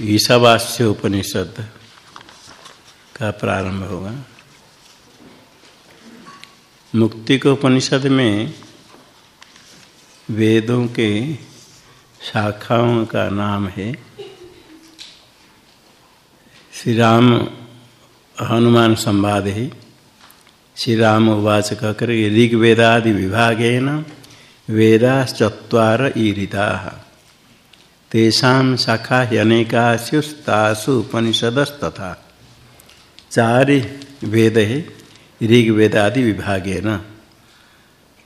ईशावास्य उपनिषद का प्रारंभ होगा। मुक्ति के उपनिषद में वेदों के शाखाओं का नाम है। श्री राम हनुमान संवाद है। श्री राम उवाच कहकर ऋग्वेदादि विभागेन, वेदाश्चत्वार ईरिता। तेषा शाखा ह्यनेकास्युस्तासु उपनिषदस्तथा। चार वेद है ऋग्वेदादि विभागे न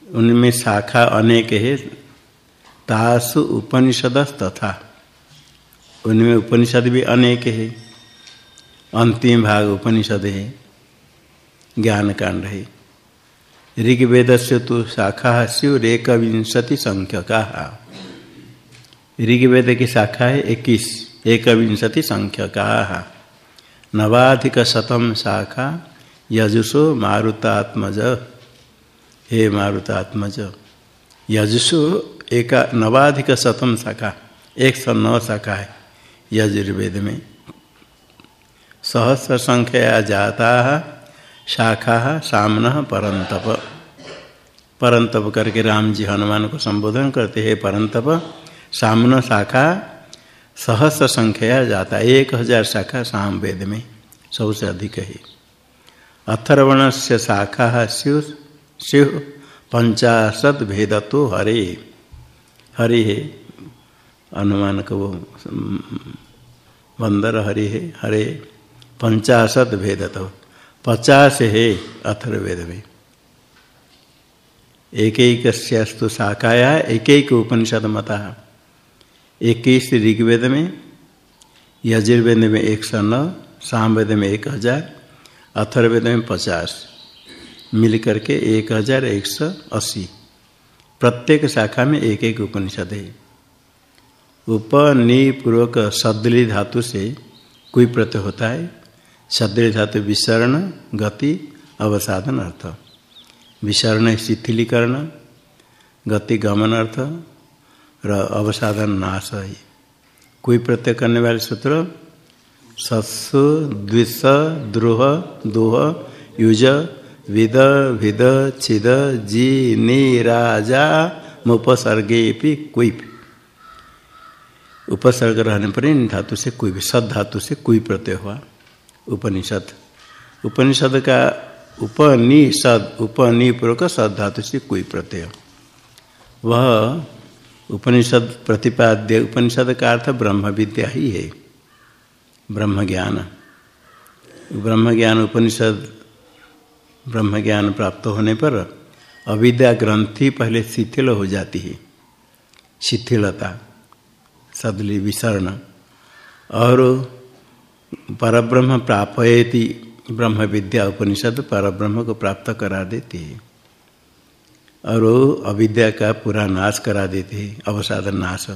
उनमें शाखा अनेक है तासु उपनिषदस्तथा। उनमें उपनिषद भी अनेक है अंतिम भाग उपनिषद है ज्ञान कांड है ऋग्वेद से तो शाखा स्युरेक विंशति संख्यका ऋग्वेद की शाखा है इक्कीस। एक विंशति संख्य नवाधिक शतम शाखा यजुषो मारुतात्मज। हे मारुतात्मज। यजुषो एक नवाधिक शतम शाखा एक सौ नौ शाखा है यजुर्वेद में सहस्र संख्या जाता, शाखा सामन परंतप परंतप करके राम जी हनुमान को संबोधन करते, हे परंतप सामन शाखा सहस्र संख्या जाता है। एक हज़ार शाखा साम वेद में सबसे अधिक है। अथर्वण से शाखा स्यु स्यु पंचाशत भेद तो हरे। हरि है, अनुमान को वो, बंदर हरि है, हरे। पंचाशत भेद तो पचास है अथर्वेद में। एक एक शाखाया एक एक उपनिषद मता। इक्कीस ऋग्वेद में, यजुर्वेद में एक सौ नौ सामवेद में एक हज़ार अथर्वेद में पचास मिल करके एक हज़ार एक सौ अस्सी। प्रत्येक शाखा में एक एक उपनिषद है। उपनिपूर्वक सदली धातु से कोई प्रत्यय होता है। सदली धातु विसरण, गति अवसाधन अर्थ। विसरण, शिथिलीकरण, गति, गमन, अर्थ। अवसाधन नाश है। कोई प्रत्यय करने वाले सूत्र, सत्सु द्विष द्रोह, दोह, युज, विद विद, छिद, जी, नि राजा मुपसर्गे भी कोई भी उपसर्ग रहने पर इन धातु से कोई भी सद धातु से कोई प्रत्यय हुआ। उपनिषद। उपनिषद का उपनिषद उपनिपूर्वक सद धातु से कोई प्रत्यय। वह उपनिषद प्रतिपाद्य, उपनिषद का अर्थ ब्रह्म विद्या ही है। ब्रह्म ज्ञान ब्रह्म ज्ञान उपनिषद ब्रह्म ज्ञान प्राप्त होने पर अविद्या ग्रंथि पहले शिथिल हो जाती है। शिथिलता, सदली विसरण। और परब्रह्म प्रापयति ब्रह्म विद्या उपनिषद परब्रह्म को प्राप्त करा देती है। और अविद्या का पूरा नाश करा देते हैं अवसाधन नाश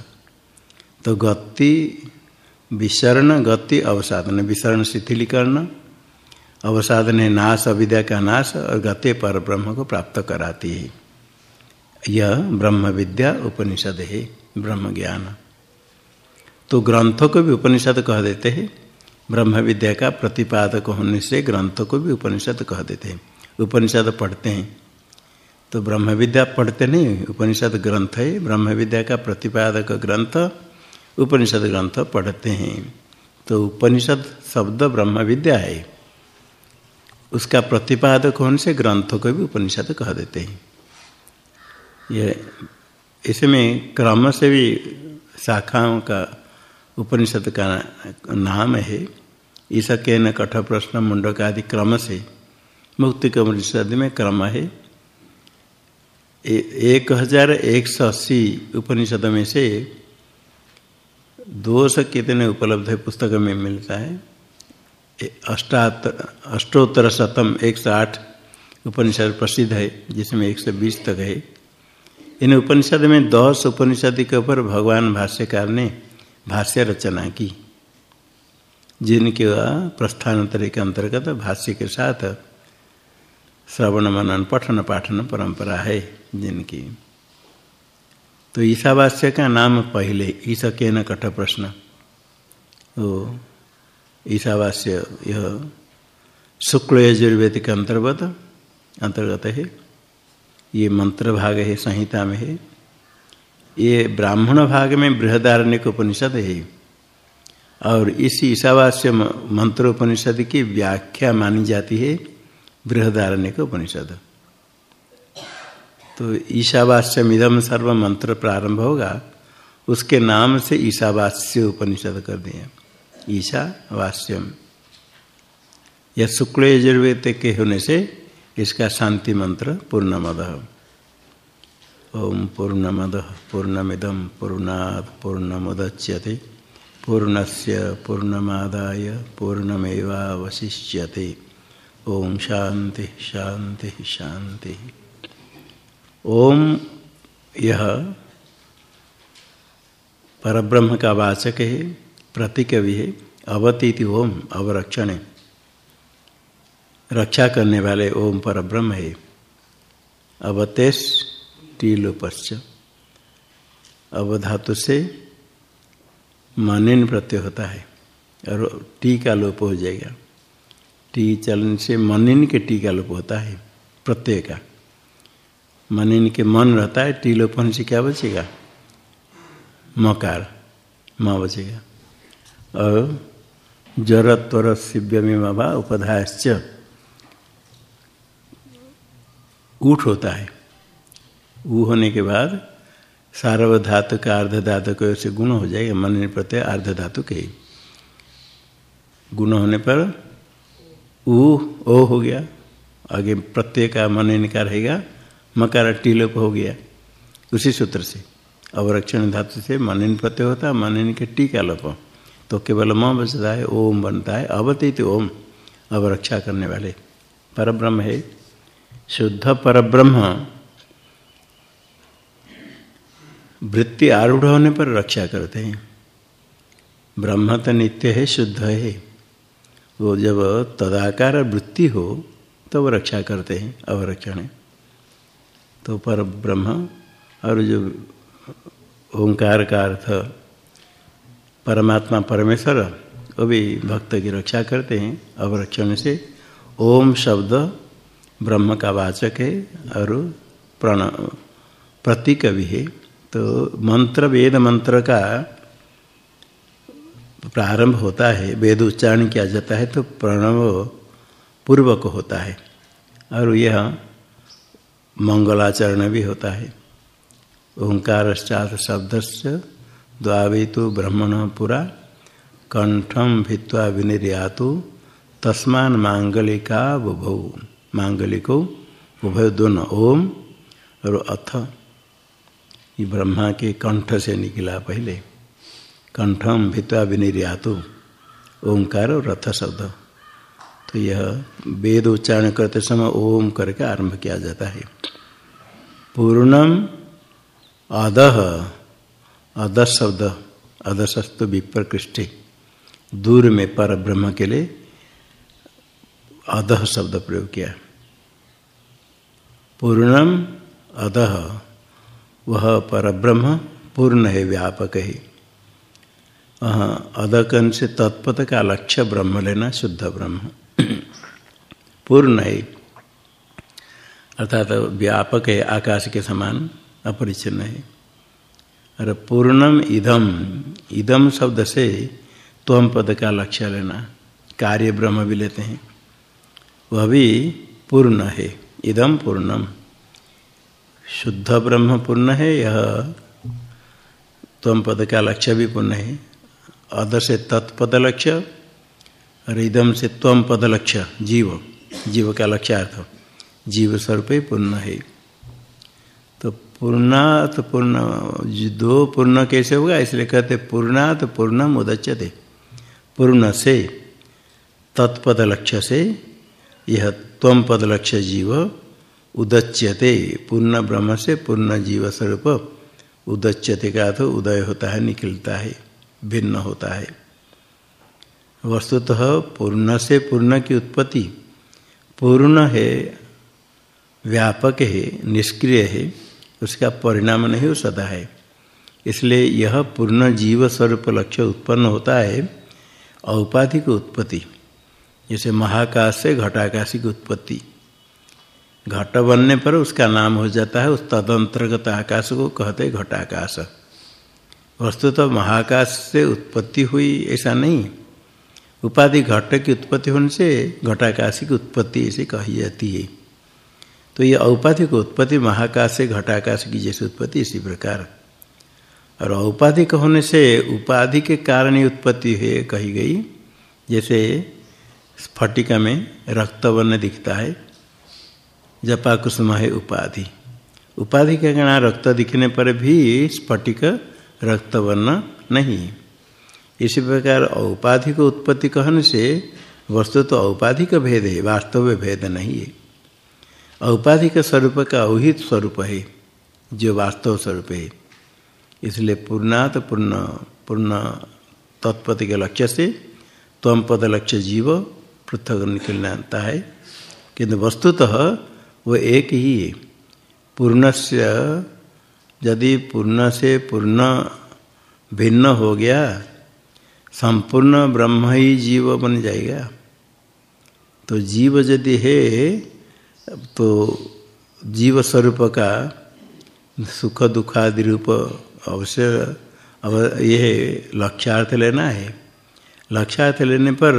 तो गति विसरण, गति अवसाधन विसरण शिथिलीकरण अवसाधन है नाश, अविद्या का नाश और गति पर ब्रह्म को प्राप्त कराती है। यह ब्रह्म विद्या उपनिषद है, ब्रह्म ज्ञान। तो ग्रंथों को भी उपनिषद कह देते हैं। ब्रह्म विद्या का प्रतिपादक होने से ग्रंथों को भी उपनिषद कह देते हैं। उपनिषद पढ़ते हैं। तो ब्रह्म विद्या पढ़ते नहीं, उपनिषद ग्रंथ है ब्रह्म विद्या का प्रतिपादक ग्रंथ, उपनिषद ग्रंथ पढ़ते हैं। तो उपनिषद शब्द ब्रह्म विद्या है। उसका प्रतिपादक होने से ग्रंथों को भी उपनिषद कह देते हैं। ये, इसमें क्रम से भी शाखाओं का उपनिषद का नाम है। ईसा के न कठ प्रश्न मुंडक आदि क्रम से मुक्ति के उपनिषद में क्रम है। एक हज़ार एक सौ अस्सी उपनिषद में से दोष कितने उपलब्ध है पुस्तक में मिलता है? अष्टातर अष्टोत्तर शतम एक सौ आठ उपनिषद प्रसिद्ध है, जिसमें एक सौ बीस तक है। इन उपनिषद में दस उपनिषद के ऊपर भगवान भाष्यकार ने भाष्य रचना की, जिनके प्रस्थानोत्तर के अंतर्गत भाष्य के साथ श्रवण मनन पठन पाठन परंपरा है जिनकी। तो ईशावास्य का नाम पहले, ईसा के न कठ प्रश्न। ईशावास्य यह शुक्ल यजुर्वेद के अंतर्गत अंतर्गत है। ये मंत्र भाग है, संहिता में है। ये ब्राह्मण भाग में बृहदारण्य उपनिषद है। और इस ईशावास्य मंत्रोपनिषद की व्याख्या मानी जाती है। बृहदारण्य उपनिषद। तो ईशावास्यम इदम सर्व मंत्र प्रारंभ होगा। उसके नाम से ईशावास्य उपनिषद कर दिए। ईशावास्यम। यह शुक्ल यजुर्वेद के होने से इसका शांति मंत्र पूर्णमद। ओम पूर्ण पूर्णमद पूर्णमिदम पूर्णात्, पूर्णमुदच्यते। पूर्णस्य पूर्णमादाय, पूर्णमेवावशिष्यते। ओम शांति शांति शांति। ओम यह परब्रह्म का वाचक है प्रतीक भी है, अवतीति ओम, अवरक्षण। रक्षा करने वाले ओम परब्रह्म है। अवतेश टीलोपश्च अवधातु से मनिन प्रत्यय होता है, और टी का लोप हो जाएगा। टी चलन से मनिन के टी का लोप होता है प्रत्यय का। मन इनके मन रहता है टीलोपन से क्या बचेगा? मकार, माँ बचेगा। और जर त्वर शिव्य में बाबा उपधायश्च, ऊठ होता है। ऊ होने के बाद सार्वधातु का अर्ध धातु के से गुण हो जाएगा, मन प्रत्यय अर्ध धातु के गुण होने पर ओ हो गया। आगे प्रत्यय का मन इनका रहेगा। मकार टीलोप हो गया। उसी सूत्र से। अवरक्षण धातु से मनन प्रत्यय होता है मनन के टीका लोप तो केवल म बचता है, ओम बनता है। अवतीत ओम अवरक्षा करने वाले। परब्रह्म है। शुद्ध परब्रह्म। वृत्ति आरूढ़ होने पर रक्षा करते हैं। ब्रह्म तो नित्य है, शुद्ध है। वो जब तदाकार वृत्ति हो, तब तो रक्षा करते हैं, अवरक्षण तो पर ब्रह्म और जो ओंकार का अर्थ परमात्मा परमेश्वर, वो भी भक्त की रक्षा करते हैं, अवरक्षण से। ओम शब्द ब्रह्म का वाचक है और प्रण, प्रतीक भी है। तो मंत्र, वेद मंत्र का प्रारंभ होता है, वेद उच्चारण किया जाता है तो प्रणव पूर्वक होता है। और यह मंगलाचरण भी होता है। ओंकार शब्द से द्वावेतु ब्रह्मण पुरा कंठम भित्वा विनिर्यातु तस्मान मांगलिका बुभौ। मांगलिको उभय दोनों ओम और अथ। ये ब्रह्मा के कंठ से निकला पहले। कंठम भित्वा विनिर्यातु, ओंकार और रथ शब्द। तो यह वेद उच्चारण करते समय ओम करके आरंभ किया जाता है। पूर्णम अदह अध शब्द अधशस्तु विप्रकृष्टि। दूर में पर ब्रह्म के लिए अधः शब्द प्रयोग किया। पूर्णम अधः वह पर ब्रह्म पूर्ण है, व्यापक है। अदकन से तत्पथ का लक्ष्य ब्रह्म लेना शुद्ध ब्रह्म। पूर्ण है अर्थात व्यापक है, आकाश के समान, अपरिचिन्न है। और पूर्णम इदम इदम शब्द से त्वम पद का लक्ष्य लेना, कार्य ब्रह्म भी लेते हैं। वह भी पूर्ण है, इदम पूर्णम। शुद्ध ब्रह्म पूर्ण है, यह त्वम पद का लक्ष्य भी पूर्ण है। अद से तत्पद लक्ष्य और इदम से त्वम पद लक्ष्य जीव। जीव का लक्ष्यार्थ जीव स्वरूप पूर्ण है। तो पूर्णात पूर्ण, दो पूर्ण कैसे होगा? इसलिए कहते पूर्णात पूर्णम उदच्यते। पूर्ण से तत्पद लक्ष्य से, यह त्वम पद लक्ष्य जीव उदच्यते। पूर्ण ब्रह्म से पूर्ण जीव स्वरूप उदच्यते का तो उदय होता है निकलता है। भिन्न होता है। वस्तुतः पूर्ण से पूर्ण की उत्पत्ति पूर्ण है, व्यापक है, निष्क्रिय है, उसका परिणाम नहीं हो सदा है। इसलिए यह पूर्ण जीव स्वरूप लक्ष्य उत्पन्न होता है, औपाधिक उत्पत्ति, जैसे महाकाश से घटाकाश की उत्पत्ति। घट बनने पर उसका नाम हो जाता है उस तदंतर्गत आकाश को कहते घटाकाश। वस्तु तो महाकाश से उत्पत्ति हुई, ऐसा नहीं। उपाधि घट की उत्पत्ति होने से घटाकाश की उत्पत्ति ऐसे कही जाती है। तो ये औपाधिक उत्पत्ति महाकाश से घटाकाश की जैसी उत्पत्ति, इसी प्रकार। और औपाधिक होने से उपाधि के कारण ही उत्पत्ति है, कही गई। जैसे स्फटिका में रक्त वर्ण दिखता है जपा कुसुम है उपाधि। उपाधि के कारण रक्त दिखने पर भी स्फटिक रक्त वर्ण नहीं। इसी प्रकार औपाधिक उत्पत्ति कहने से वस्तु तो औपाधिक भेद है, वास्तव में भेद नहीं है। औपाधिक स्वरूप का औहित स्वरूप है, जो वास्तव स्वरूप है। इसलिए पूर्णात पूर्ण पूर्ण तत्पति के लक्ष्य से तम पद लक्ष्य जीव पृथक निकलना आता है। किंतु वस्तुतः वो एक ही है। पूर्ण से यदि पूर्ण से पूर्ण भिन्न हो गया, संपूर्ण ब्रह्म ही जीव बन जाएगा। तो जीव यदि है तो जीव स्वरूप का सुख दुखादि रूप अवश्य अब यह लक्ष्यार्थ लेना है। लक्ष्यार्थ लेने पर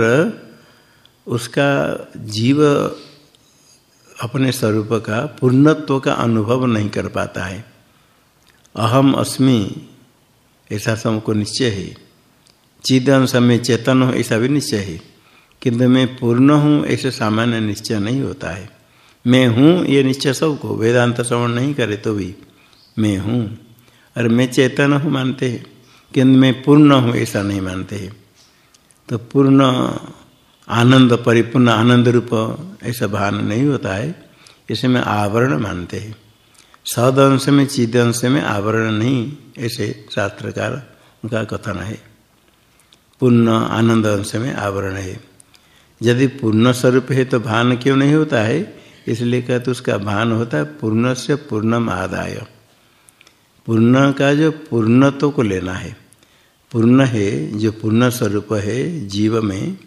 उसका जीव अपने स्वरूप का पूर्णत्व का अनुभव नहीं कर पाता है। अहम अस्मि, ऐसा सबको निश्चय है। चिद अंश में चेतन हो, ऐसा भी निश्चय है किंतु मैं पूर्ण हूँ, ऐसे सामान्य निश्चय नहीं होता है। मैं हूँ, ये निश्चय सबको, वेदांत श्रवण नहीं करे तो भी मैं हूँ। और मैं चेतन हूँ मानते हैं किंतु मैं पूर्ण हूँ, ऐसा नहीं मानते हैं। तो पूर्ण आनंद, परिपूर्ण आनंद रूप, ऐसा भान नहीं होता है। इसे में आवरण मानते हैं। सद अंश में, चिद अंश में आवरण नहीं, ऐसे शास्त्रकार उनका कथन है। पूर्ण आनंद अंश में आवरण है। यदि पूर्ण स्वरूप है तो भान क्यों नहीं होता है? इसलिए कहते उसका भान होता है पूर्ण से पूर्णम आदाय। पूर्ण का जो पूर्णत्व को लेना है पूर्ण है, जो पूर्ण स्वरूप है जीव में,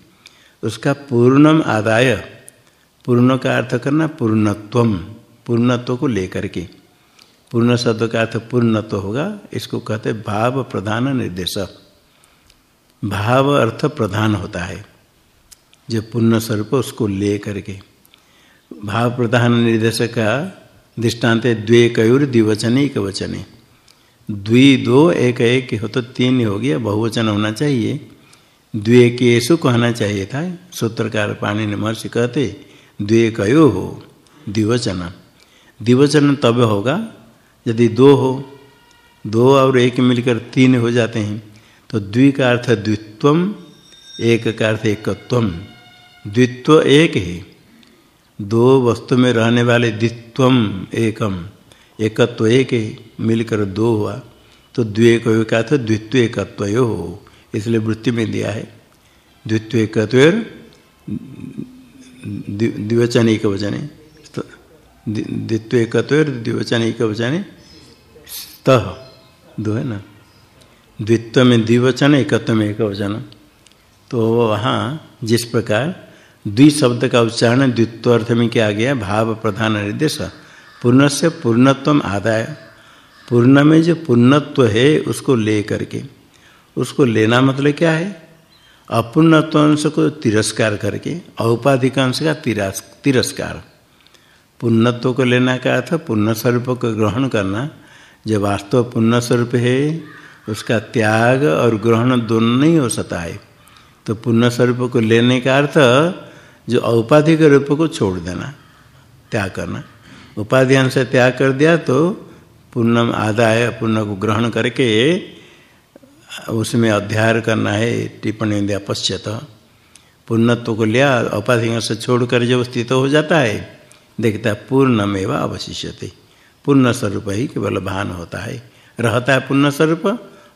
उसका पूर्णम आदाय, पूर्ण का अर्थ करना पूर्णत्वम, पूर्णत्व को लेकर के। पूर्ण शब्द का अर्थ पूर्ण तो होगा, इसको कहते भाव प्रधान निर्देश भाव अर्थ प्रधान होता है, जो पूर्ण स्वरूप उसको ले करके। भाव प्रधान निर्देश का दृष्टांत द्वे कयूर द्विवचन एक वचने। द्वि दो, एक एक हो तो तीन हो गया, बहुवचन होना चाहिए। द्वे केसु कहना चाहिए था, सूत्रकार पाणी ने महर्षि कहते, द्वे कयो हो, द्विवचन। द्विवचन तब होगा यदि दो हो, दो और एक मिलकर तीन हो जाते हैं तो द्वि का अर्थ द्वित्वम, एक का अर्थ एकत्वम। द्वित्व एक है। दो वस्तु में रहने वाले द्वित्वम एकम, एकत्व एक है, मिलकर दो हुआ तो द्वे का अर्थ द्वित्व एकत्व हो, इसलिए वृत्ति में दिया है। द्वित्व एक द्विवचन एक वचने द्वित्व एक द्विवचन एक वचने तह दो है ना? द्वित्व में द्विवचन एकत्व में एक वचन तो वहाँ जिस प्रकार द्वि शब्द का उच्चारण द्वित्व अर्थ में किया गया, भाव प्रधान निर्देश। पूर्ण से पूर्णत्व आदाय। पूर्ण में जो पूर्णत्व है, उसको ले करके। उसको लेना मतलब क्या है? अपूर्णत्व अंश को तिरस्कार करके औपाधिक अंश का तिरस्कार। पुण्यत्व को लेना का अर्थ पुण्य स्वरूप को ग्रहण करना। जो वास्तव पुण्य स्वरूप है, उसका त्याग और ग्रहण दोनों नहीं हो सकता है। तो पुण्य स्वरूप को लेने का अर्थ, जो औपाधिक रूप को छोड़ देना, त्याग करना। उपाधि अंश त्याग कर दिया तो पुण्य आदाय पुण्य को ग्रहण करके उसमें अध्याय करना है, टिप्पणी दिया पश्चात। पुण्यत्व को लिया औपाधिक से छोड़कर जब स्थित हो जाता है देखता है पूर्णमेव अवशिष्यते। पूर्ण स्वरूप ही केवल भान होता है। रहता है पूर्ण स्वरूप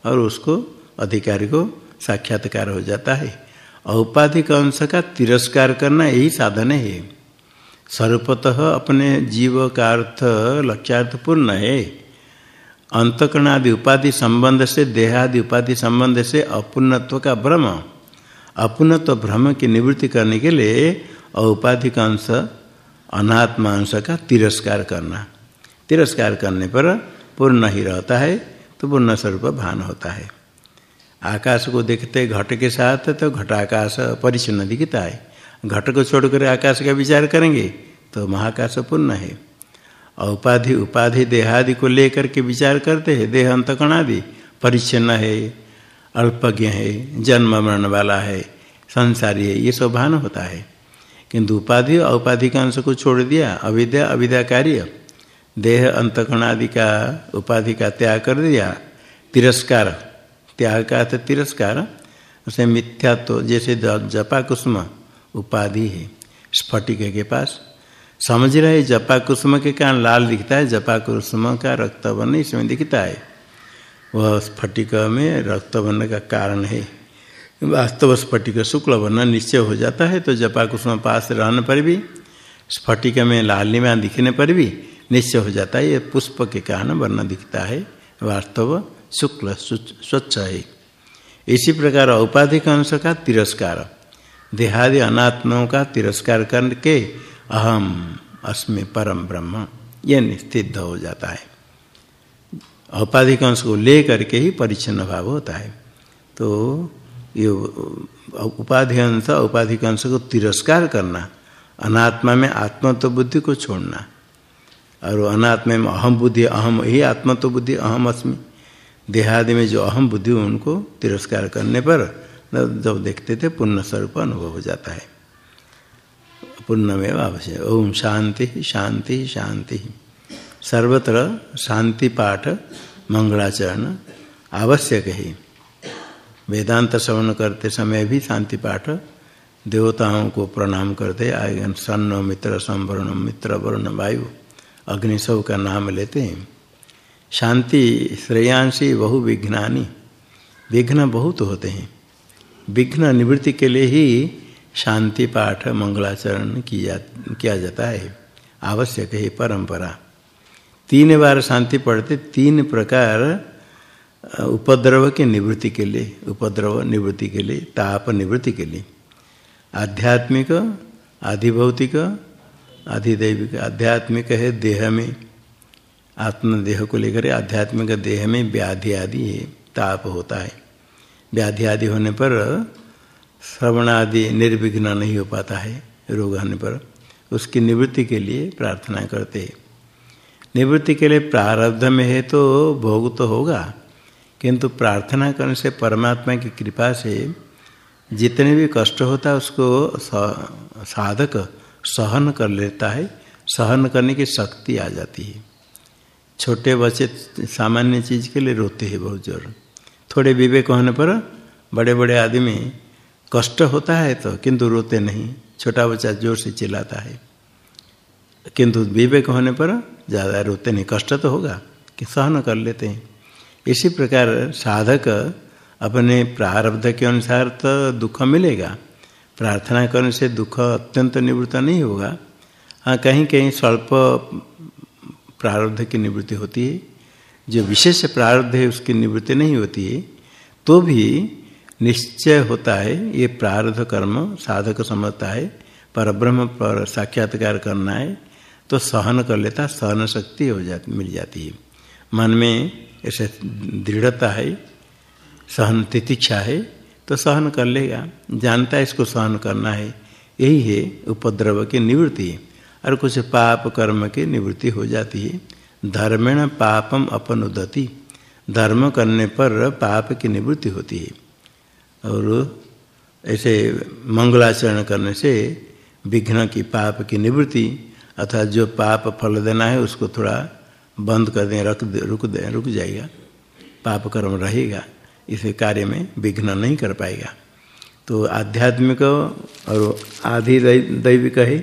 और उसको अधिकारी को साक्षात्कार हो जाता है। औपाधिक अंश का तिरस्कार करना यही साधन है। स्वरूपतः अपने जीव का अर्थ लक्ष्यार्थ पूर्ण है। अंतकरण आदि उपाधि संबंध से, देहादि उपाधि संबंध से अपूर्णत्व का भ्रम। अपने तो भ्रम की निवृत्ति करने के लिए औपाधिक अंश अनात्मा अंश का तिरस्कार करना। तिरस्कार करने पर पूर्ण ही रहता है तो पूर्ण स्वरूप भान होता है। आकाश को देखते घट के साथ तो घटाकाश परिचिन्न दिखता है। घट को छोड़कर आकाश का विचार करेंगे तो महाकाश पूर्ण है। उपाधि उपाधि, देहादि को लेकर के विचार करते हैं, देह अंतकणादि परिच्छिन्न है, अल्पज्ञ है, जन्म मरण वाला है, संसारी है, ये सब भान होता है। किंतु उपाधि औपाधि का अंश को छोड़ दिया, अविद्या अविद्या कार्य देह अंतकरण अंतकणादि का, उपाधि का त्याग कर दिया, तिरस्कार। त्याग का तो तिरस्कार। उसे मिथ्यात्व तो जैसे जपा कुसुम उपाधि है। स्फटिक के पास। समझ रहे जपा कुसुम के कारण लाल दिखता है जपा कुसुम का रक्त वर्ण इसमें दिखता है। वह स्फटिक में रक्त वर्ण का कारण है। वास्तव स्फटिक शुक्ल वर्ण निश्चय हो जाता है तो जपा कुसुम पास रहने पर भी, स्फटिक में लालिमा दिखने पर भी निश्चय हो जाता है, ये पुष्प के कारण वर्ण दिखता है, वास्तव शुक्ल स्वच्छ है। इसी प्रकार औपाधिक अंश का तिरस्कार, देहादि अनात्माओं का तिरस्कार करके अहम अस्मि परम ब्रह्म यह सिद्ध हो जाता है। औपाधिक अंश को ले करके ही परिच्छिन्न भाव होता है। तो ये उपाधि अंश औपाधिक अंश को तिरस्कार करना, अनात्मा में आत्मत्व बुद्धि को छोड़ना। और अनात्मा में अहम बुद्धि, अहम ही आत्मत्व बुद्धि अहम अस्मि। देहादि में जो अहम बुद्धि उनको तिरस्कार करने पर जब देखते थे, पुण्य स्वरूप अनुभव हो जाता है। पूर्णमेव आवश्यक। ओम शांति शांति शांति। सर्वत्र शांति पाठ, मंगलाचरण आवश्यक है। वेदांत श्रवण करते समय भी शांति पाठ देवताओं को प्रणाम करते, आयन सन्न मित्र, संवरण मित्र, वर्ण वायु, अग्नि सब का नाम लेते हैं। शांति, श्रेयांशी बहु विघ्नानी विघ्न बहुत होते हैं। विघ्न निवृत्ति के लिए ही शांति पाठ मंगलाचरण किया किया जाता है। आवश्यक है परंपरा। तीन बार शांति पढ़ते, तीन प्रकार उपद्रव के निवृत्ति के लिए, उपद्रव निवृत्ति के लिए, ताप निवृत्ति के लिए। आध्यात्मिक, आधिभौतिक, आधिदैविक, आध्यात्मिक है, देह में आत्म देह को लेकर आध्यात्मिक देह में व्याधि आदि है, ताप होता है। व्याधि आदि होने पर श्रवण आदि निर्विघ्न नहीं हो पाता है, रोग होने पर। उसकी निवृत्ति के लिए प्रार्थना करते हैं। निवृत्ति के लिए प्रारब्ध में है तो भोग तो होगा किंतु प्रार्थना करने से परमात्मा की कृपा से जितने भी कष्ट होता है, उसको साधक सहन कर लेता है, सहन करने की शक्ति आ जाती है। छोटे बच्चे सामान्य चीज़ के लिए रोते हैं बहुत ज़ोर। थोड़े विवेक होने पर बड़े बड़े आदमी कष्ट होता है तो किंतु रोते नहीं, छोटा बच्चा ज़ोर से चिल्लाता है। किंतु विवेक होने पर ज़्यादा रोते नहीं, कष्ट तो होगा कि सहन कर लेते हैं। इसी प्रकार साधक अपने प्रारब्ध के अनुसार तो दुख मिलेगा। प्रार्थना करने से दुख अत्यंत निवृत्त नहीं होगा। हाँ कहीं कहीं स्वल्प प्रारब्ध की निवृत्ति होती है। जो विशेष प्रारब्ध है, उसकी निवृत्ति नहीं होती है। तो भी निश्चय होता है, ये प्रारब्ध कर्म साधक समझता है पर ब्रह्म पर साक्षात्कार करना है तो सहन कर लेता, सहन शक्ति हो जाती, मिल जाती है। मन में ऐसे दृढ़ता है, सहन तितिक्षा है तो सहन कर लेगा। जानता है इसको सहन करना है। यही है उपद्रव की निवृत्ति और कुछ पाप कर्म की निवृत्ति हो जाती है। धर्मेण पापम अपन अपनुदति। धर्म करने पर पाप की निवृत्ति होती है। और ऐसे मंगलाचरण करने से विघ्न की पाप की निवृत्ति, अर्थात जो पाप फल देना है, उसको थोड़ा बंद कर दें, रख दे, रुक दें, रुक जाएगा। पाप कर्म रहेगा, इसे कार्य में विघ्न नहीं कर पाएगा। तो आध्यात्मिक और आधि दैविक है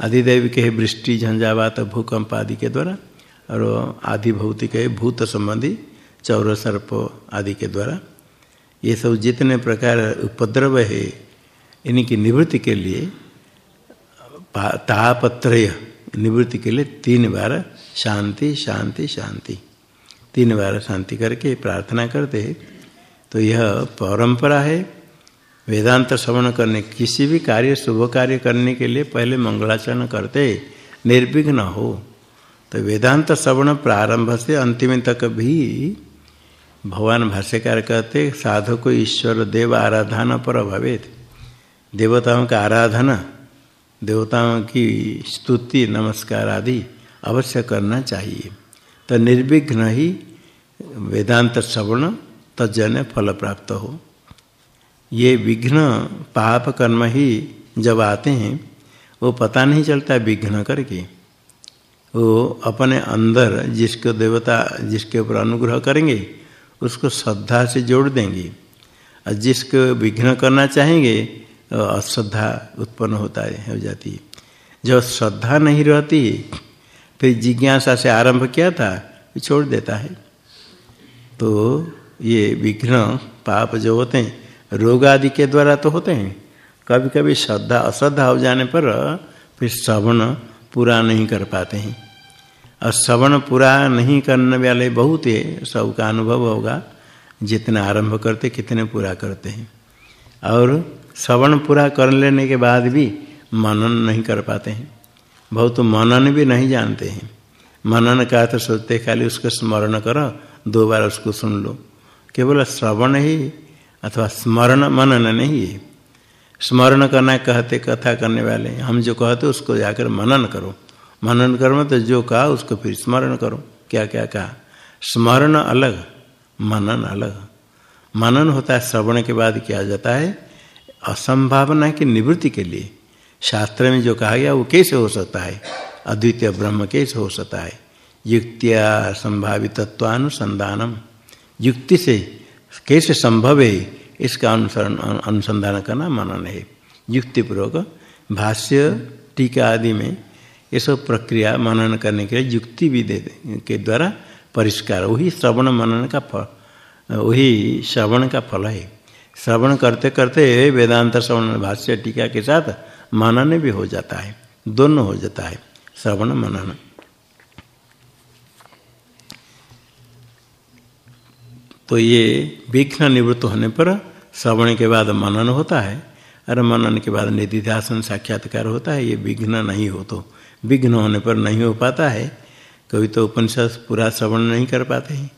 अधिदैविक है वृष्टि, झंझावात, भूकंप आदि के द्वारा, और आधि भौतिक है भूत संबंधी, चौर, सर्प आदि के द्वारा। ये सब जितने प्रकार उपद्रव है, इनकी निवृत्ति के लिए तापत्रय निवृत्ति के लिए तीन बार शांति शांति शांति। तीन बार शांति करके प्रार्थना करते हैं। तो यह परंपरा है। वेदांत श्रवण करने, किसी भी कार्य, शुभ कार्य करने के लिए पहले मंगलाचरण करते, निर्विघ्न हो। तो वेदांत श्रवण प्रारंभ से अंतिम तक भी भगवान भाष्यकार कहते, साधु को ईश्वर, देव आराधना पर भवेद देवताओं का आराधना देवताओं की स्तुति, नमस्कार आदि अवश्य करना चाहिए। तो निर्विघ्न ही वेदांत श्रवण तजन फल प्राप्त हो। ये विघ्न पाप कर्म ही जब आते हैं, वो पता नहीं चलता विघ्न करके। वो अपने अंदर जिसको देवता, जिसके ऊपर अनुग्रह करेंगे, उसको श्रद्धा से जोड़ देंगे। और जिसको विघ्न करना चाहेंगे अश्रद्धा उत्पन्न होता है, हो जाती है। जब श्रद्धा नहीं रहती, फिर जिज्ञासा से आरंभ किया था छोड़ देता है। तो ये विघ्न, पाप जो होते हैं, रोग आदि के द्वारा तो होते हैं। कभी कभी श्रद्धा, अश्रद्धा हो जाने पर, फिर श्रवण पूरा नहीं कर पाते हैं। और श्रवण पूरा नहीं करने वाले बहुत है, सबका अनुभव होगा, जितना आरंभ करते, कितने पूरा करते हैं। और श्रवण पूरा कर लेने के बाद भी मनन नहीं कर पाते हैं। बहुत मनन भी नहीं जानते हैं। मनन का तो सोचते खाली उसको स्मरण करो, दो बार उसको सुन लो। केवल श्रवण ही अथवा स्मरण मनन नहीं है। स्मरण करना कहते कथा करने वाले हम जो कहते उसको जाकर मनन करो। मनन करो तो जो कहा, उसको फिर स्मरण करो। क्या क्या कहा? स्मरण अलग, मनन अलग। मनन होता है, श्रवण के बाद किया जाता है। असंभावना की निवृत्ति के लिए। शास्त्र में जो कहा गया, वो कैसे हो सकता है? अद्वितीय ब्रह्म कैसे हो सकता है? युक्तिया संभावितत्वानुसंधानम। युक्ति से कैसे संभव है? इसका अनुसरण अनुसंधान करना मनन है। युक्तिपूर्वक भाष्य, टीका आदि में ये सब प्रक्रिया मनन करने के लिए युक्ति भी दे, के द्वारा परिष्कार। वही श्रवण मनन का फल वही श्रवण का फल है। श्रवण करते करते वेदांत श्रवण भाष्य टीका के साथ मनन भी हो जाता है, दोनों हो जाता है, श्रवण मनन। तो ये विघ्न निवृत्त होने पर श्रवण के बाद मनन होता है, और मनन के बाद निधिध्यासन साक्षात्कार होता है, ये विघ्न नहीं हो तो। विघ्न होने पर नहीं हो पाता है, कभी तो उपनिषद पूरा श्रवण नहीं कर पाते हैं,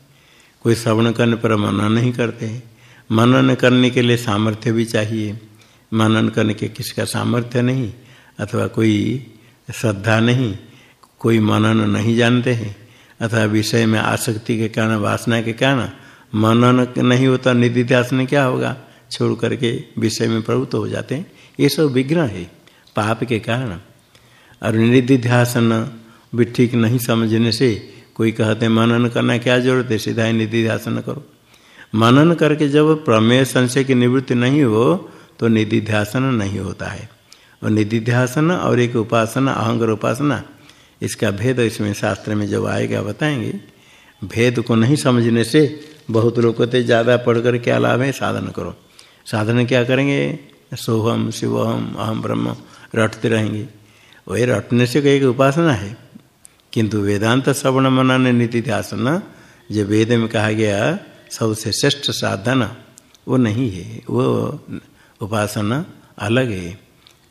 कोई श्रवण करने पर मनन नहीं करते हैं। मनन करने के लिए सामर्थ्य भी चाहिए। मनन करने के किसका सामर्थ्य नहीं? अथवा कोई श्रद्धा नहीं? कोई मनन नहीं जानते हैं? अथवा विषय में आसक्ति के कारण, वासना के कारण मनन नहीं होता निधिध्यास में क्या होगा? छोड़ करके विषय में प्रवृत्त हो जाते हैं। ये सब विघ्न है, पाप के कारण। और निधि निधिध्यासन भी ठीक नहीं समझने से कोई कहते मनन करना क्या ज़रूरत है? सीधा ही निधि निधिध्यासन करो। मनन करके जब प्रमेय संशय की निवृत्ति नहीं हो तो निधिध्यासन नहीं होता है। और निधिध्यासन और एक उपासना अहंगर उपासना, इसका भेद इसमें शास्त्र में जब आएगा, बताएँगे। भेद को नहीं समझने से बहुत लोग कहते ज़्यादा पढ़ कर क्या लाभ है? साधन करो। साधन क्या करेंगे? सोहम, शिवहम, अहम ब्रह्म, रटते रहेंगे। वही रटने से कहीं उपासना है। किंतु वेदांत श्रवण मनन नीति ध्यासन जो वेद में कहा गया सबसे श्रेष्ठ साधन वो नहीं है, वो उपासना अलग है।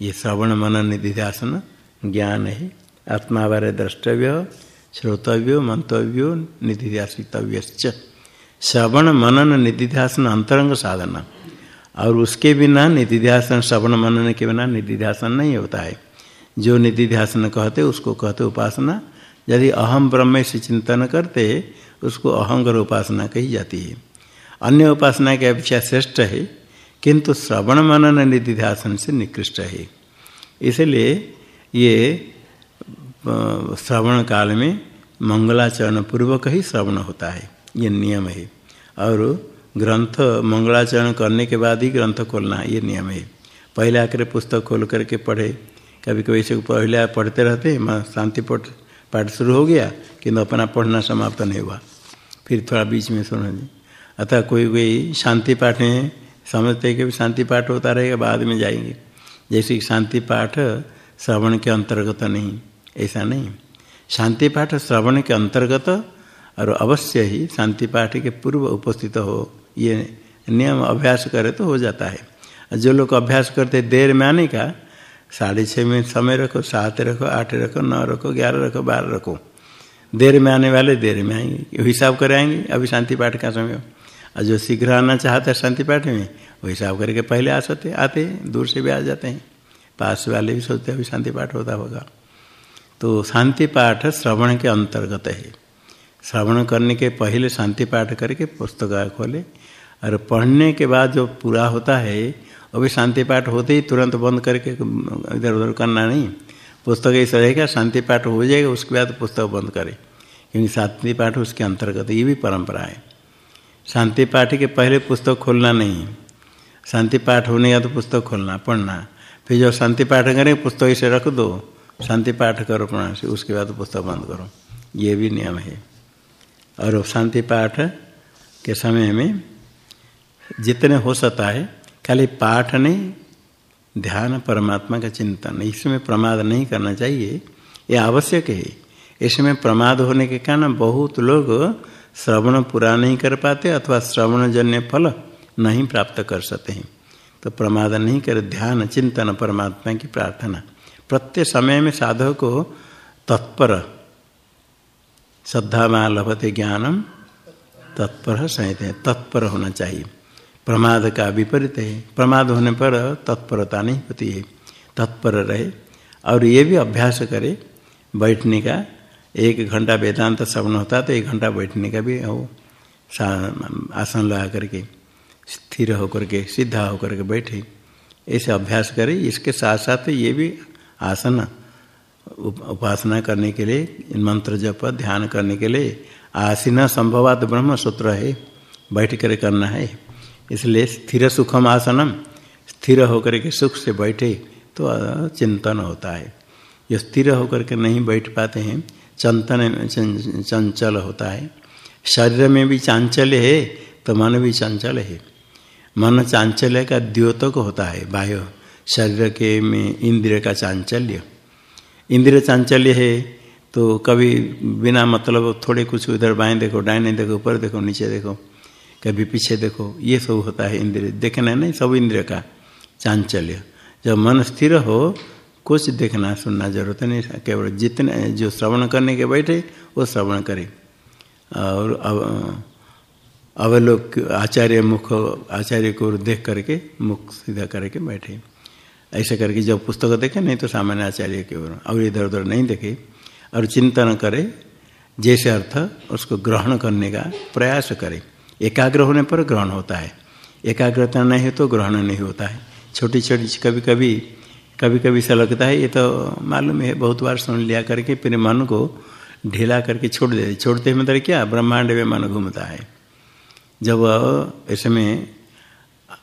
ये श्रवण मनन निधिध्यासन ज्ञान है। आत्मा बारे द्रष्टव्य, श्रोतव्यो, मंतव्यो निधिध्यासितव्य श्रवण मनन निधिध्यासन अंतरंग साधना। और उसके बिना निधिध्यासन, श्रवण मनन के बिना निधिध्यासन नहीं होता है। जो निधिध्यासन कहते, उसको कहते उपासना। यदि अहम ब्रह्म से चिंतन करते उसको अहंगर उपासना कही जाती है। अन्य उपासना के अपेक्षा श्रेष्ठ है, किंतु श्रवण मनन निधिध्यासन से निकृष्ट है। इसलिए ये श्रवण काल में मंगलाचरण पूर्वक ही श्रवण होता है, ये नियम है। और ग्रंथ मंगलाचरण करने के बाद ही ग्रंथ खोलना ये नियम है। पहले आकर पुस्तक खोल करके पढ़े कभी कभी ऐसे पहले पढ़ते रहते हैं शांति पाठ शुरू हो गया, किंतु अपना पढ़ना समाप्त नहीं हुआ। फिर थोड़ा बीच में सुना जी अतः कोई कोई शांति पाठ में समझते कि शांति पाठ होता रहेगा, बाद में जाएँगे। जैसे कि शांति पाठ श्रवण के अंतर्गत नहीं, ऐसा नहीं। शांति पाठ श्रवण के अंतर्गत और अवश्य ही शांति पाठ के पूर्व उपस्थित हो, ये नियम अभ्यास करे तो हो जाता है। जो लोग अभ्यास करते देर में आने का, साढ़े छः में समय रखो, सात रखो, आठ रखो, नौ रखो, ग्यारह रखो, बारह रखो। देर में आने वाले, देर में आएँगे। हिसाब कर आएँगे अभी शांति पाठ का समय। और जो शीघ्र आना चाहता है शांति पाठ में, वो हिसाब करके पहले आ सकते आते दूर से भी आ जाते हैं। पास वाले भी सोचते अभी शांति पाठ होता होगा। तो शांति पाठ श्रवण के अंतर्गत है। श्रवण करने के पहले शांति पाठ करके पुस्तक खोले। और पढ़ने के बाद जो पूरा होता है अभी शांति पाठ होते ही तुरंत बंद करके इधर उधर करना नहीं। पुस्तक ऐसा रहेगा शांति पाठ हो जाएगा, उसके बाद पुस्तक बंद करे। क्योंकि शांति पाठ उसके अंतर्गत, ये भी परंपरा है। शांति पाठ के पहले पुस्तक खोलना नहीं शांति पाठ होने का तो पुस्तक खोलना, पढ़ना। फिर जब शांति पाठ करें, पुस्तक इसे रख दो। शांति पाठ करो प्रणाम से उसके बाद पुस्तक बंद करो। ये भी नियम है। और शांति पाठ के समय में जितने हो सकता है, खाली पाठ नहीं, ध्यान परमात्मा का चिंतन, इसमें प्रमाद नहीं करना चाहिए। ये आवश्यक है। इसमें प्रमाद होने के कारण बहुत लोग श्रवण पूरा नहीं कर पाते अथवा श्रवण जन्य फल नहीं प्राप्त कर सकते हैं। तो प्रमाद नहीं कर, ध्यान, चिंतन, परमात्मा की प्रार्थना। प्रत्येक समय में साधक को तत्पर। श्रद्धा में लभते ज्ञानम तत्पर संहित है, तत्पर होना चाहिए। प्रमाद का विपरीत है। प्रमाद होने पर तत्परता नहीं होती है। तत्पर रहे और ये भी अभ्यास करे, बैठने का एक घंटा वेदांत श्रवण होता तो एक घंटा बैठने का भी हो आसन लगा करके, स्थिर होकर के सीधा होकर के बैठे। ऐसे अभ्यास करें, इसके साथ साथ ये भी आसन उपासना करने के लिए, मंत्र जप, ध्यान करने के लिए, आसीन संभवात ब्रह्म सूत्र है, बैठ कर करना है। इसलिए स्थिर सुखम आसनम, स्थिर होकर के सुख से बैठे तो चिंतन होता है। जो स्थिर होकर के नहीं बैठ पाते हैं चंतन चंचल होता है। शरीर में भी चांचल्य है तो मन भी चंचल है। मन चांचल्य का द्योतक होता है, बाह्य शरीर के में इंद्रिय का चांचल्य। इंद्रिय चांचल्य है तो कभी बिना मतलब थोड़े कुछ उधर बाएँ देखो डाइने देखो, ऊपर देखो, नीचे देखो, कभी पीछे देखो, ये सब होता है इंद्रिय। देखना नहीं, सब इंद्रिय का चांचल्य। जब मन स्थिर हो कुछ देखना, सुनना ज़रूरत नहीं, केवल जितने जो श्रवण करने के बैठे, वो श्रवण करे। और अब, अवलोक, आचार्य मुख, आचार्य को देख करके, मुख सीधा करके बैठे। ऐसे करके जब पुस्तक देखे, नहीं तो सामान्य आचार्य के ओर। और इधर उधर नहीं देखे। और चिंतन करे, जैसे अर्थ, उसको ग्रहण करने का प्रयास करे। एकाग्र होने पर ग्रहण होता है। एकाग्रता नहीं तो ग्रहण नहीं होता है। छोटी छोटी कभी कभी कभी कभी ऐसा लगता है, ये तो मालूम है, बहुत बार सुन लिया करके फिर मन को ढीला करके छोड़ देते छोड़ते हैं मतलब क्या? ब्रह्मांड में मन घूमता है। जब ऐसे में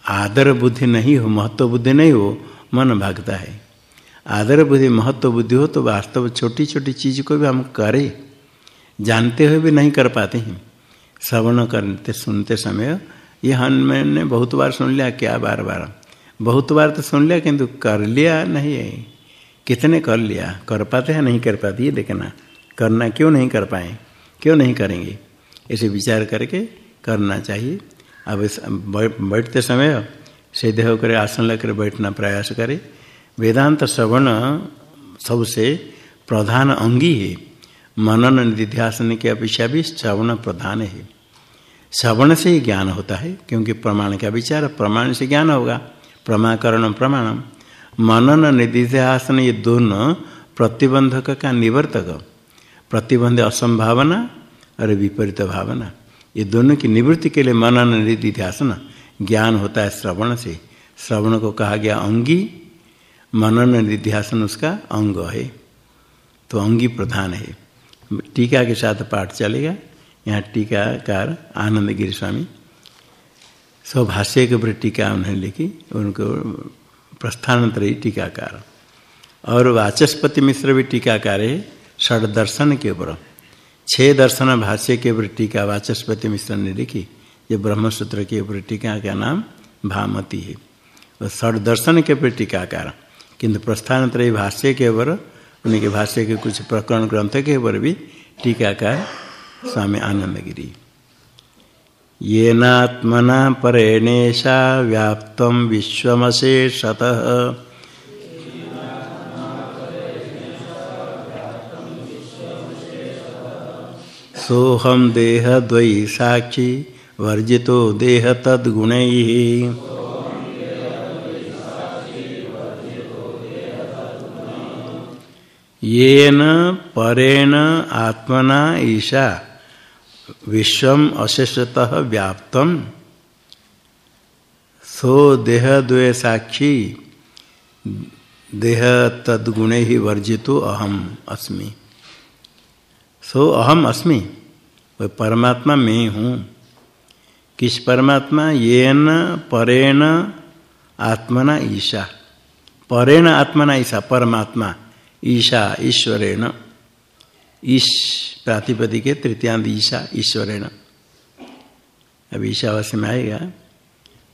आदर बुद्धि नहीं हो, महत्व बुद्धि नहीं हो, मन भागता है। आदर बुद्धि, महत्व बुद्धि हो तो वास्तव छोटी छोटी चीज़ को भी हम करें। जानते हुए भी नहीं कर पाते हैं। श्रवण करते, सुनते समय यह हम मैंने बहुत बार सुन लिया, क्या बार बार बहुत बार तो सुन लिया, किंतु कर लिया नहीं है। कितने कर लिया? कर पाते हैं, नहीं कर पाते, ये देखना। करना क्यों नहीं कर पाए? क्यों नहीं करेंगे? ऐसे विचार करके करना चाहिए। अब बैठते समय सीधे होकर आसन लेकर बैठना प्रयास करें। वेदांत श्रवण सबसे प्रधान अंगी है। मनन निधिध्यासन की अपेक्षा भी श्रवण प्रधान है। श्रवण से ही ज्ञान होता है, क्योंकि प्रमाण का विचार प्रमाण से ज्ञान होगा। प्रमाकरण प्रमाणम मनन निधिध्यासन ये दोनों प्रतिबंधक का निवर्तक। प्रतिबंध असंभावना और विपरीत भावना। ये दोनों की निवृत्ति के लिए मनन निधिध्यासन ज्ञान होता है श्रवण से। श्रवण को कहा गया अंगी। मनन निध्यासन उसका अंग है। तो अंगी प्रधान है। टीका के साथ पाठ चलेगा। यहाँ टीकाकार आनंद गिरी स्वामी सब भाष्य के ऊपर टीका उन्होंने लिखी, उनको प्रस्थानंतरी टीकाकार। और वाचस्पति मिश्र भी टीकाकार है षड दर्शन के ऊपर। छह दर्शन भाष्य के ऊपर टीका वाचस्पति मिश्र ने लिखी, ये ब्रह्मसूत्र के ऊपर टीका का नाम भामती है। और षड दर्शन के ऊपर टीकाकार किंतु प्रस्थानत्रय भाष्य के ऊपर, उनके भाष्य के कुछ प्रकरण ग्रंथ के ऊपर भी टीकाकार स्वामी आनंद येनात्मना परेणेशा व्याप्त विश्वमशेषतः। सोहम देह द्वयी साक्षी, वर्जितो देह तद्गुण येन परेण आत्मना ईशा। विश्व अशेषतः व्याप्त। सो देह देहद्वय साक्षी देह तद्गुण ही वर्जितो अहम अस्मि। सो अहम अस्मि वह परमात्मा मैं हूँ किस परमात्मा? ये न परेण, आत्मना ईशा। परेण, आत्मना ईशा, परमात्मा। ईशा, ईश्वरेण। ईश प्रातिपदिक तृतीयांत ईशा ईश्वरेण। अब ईशावास्य में आएगा।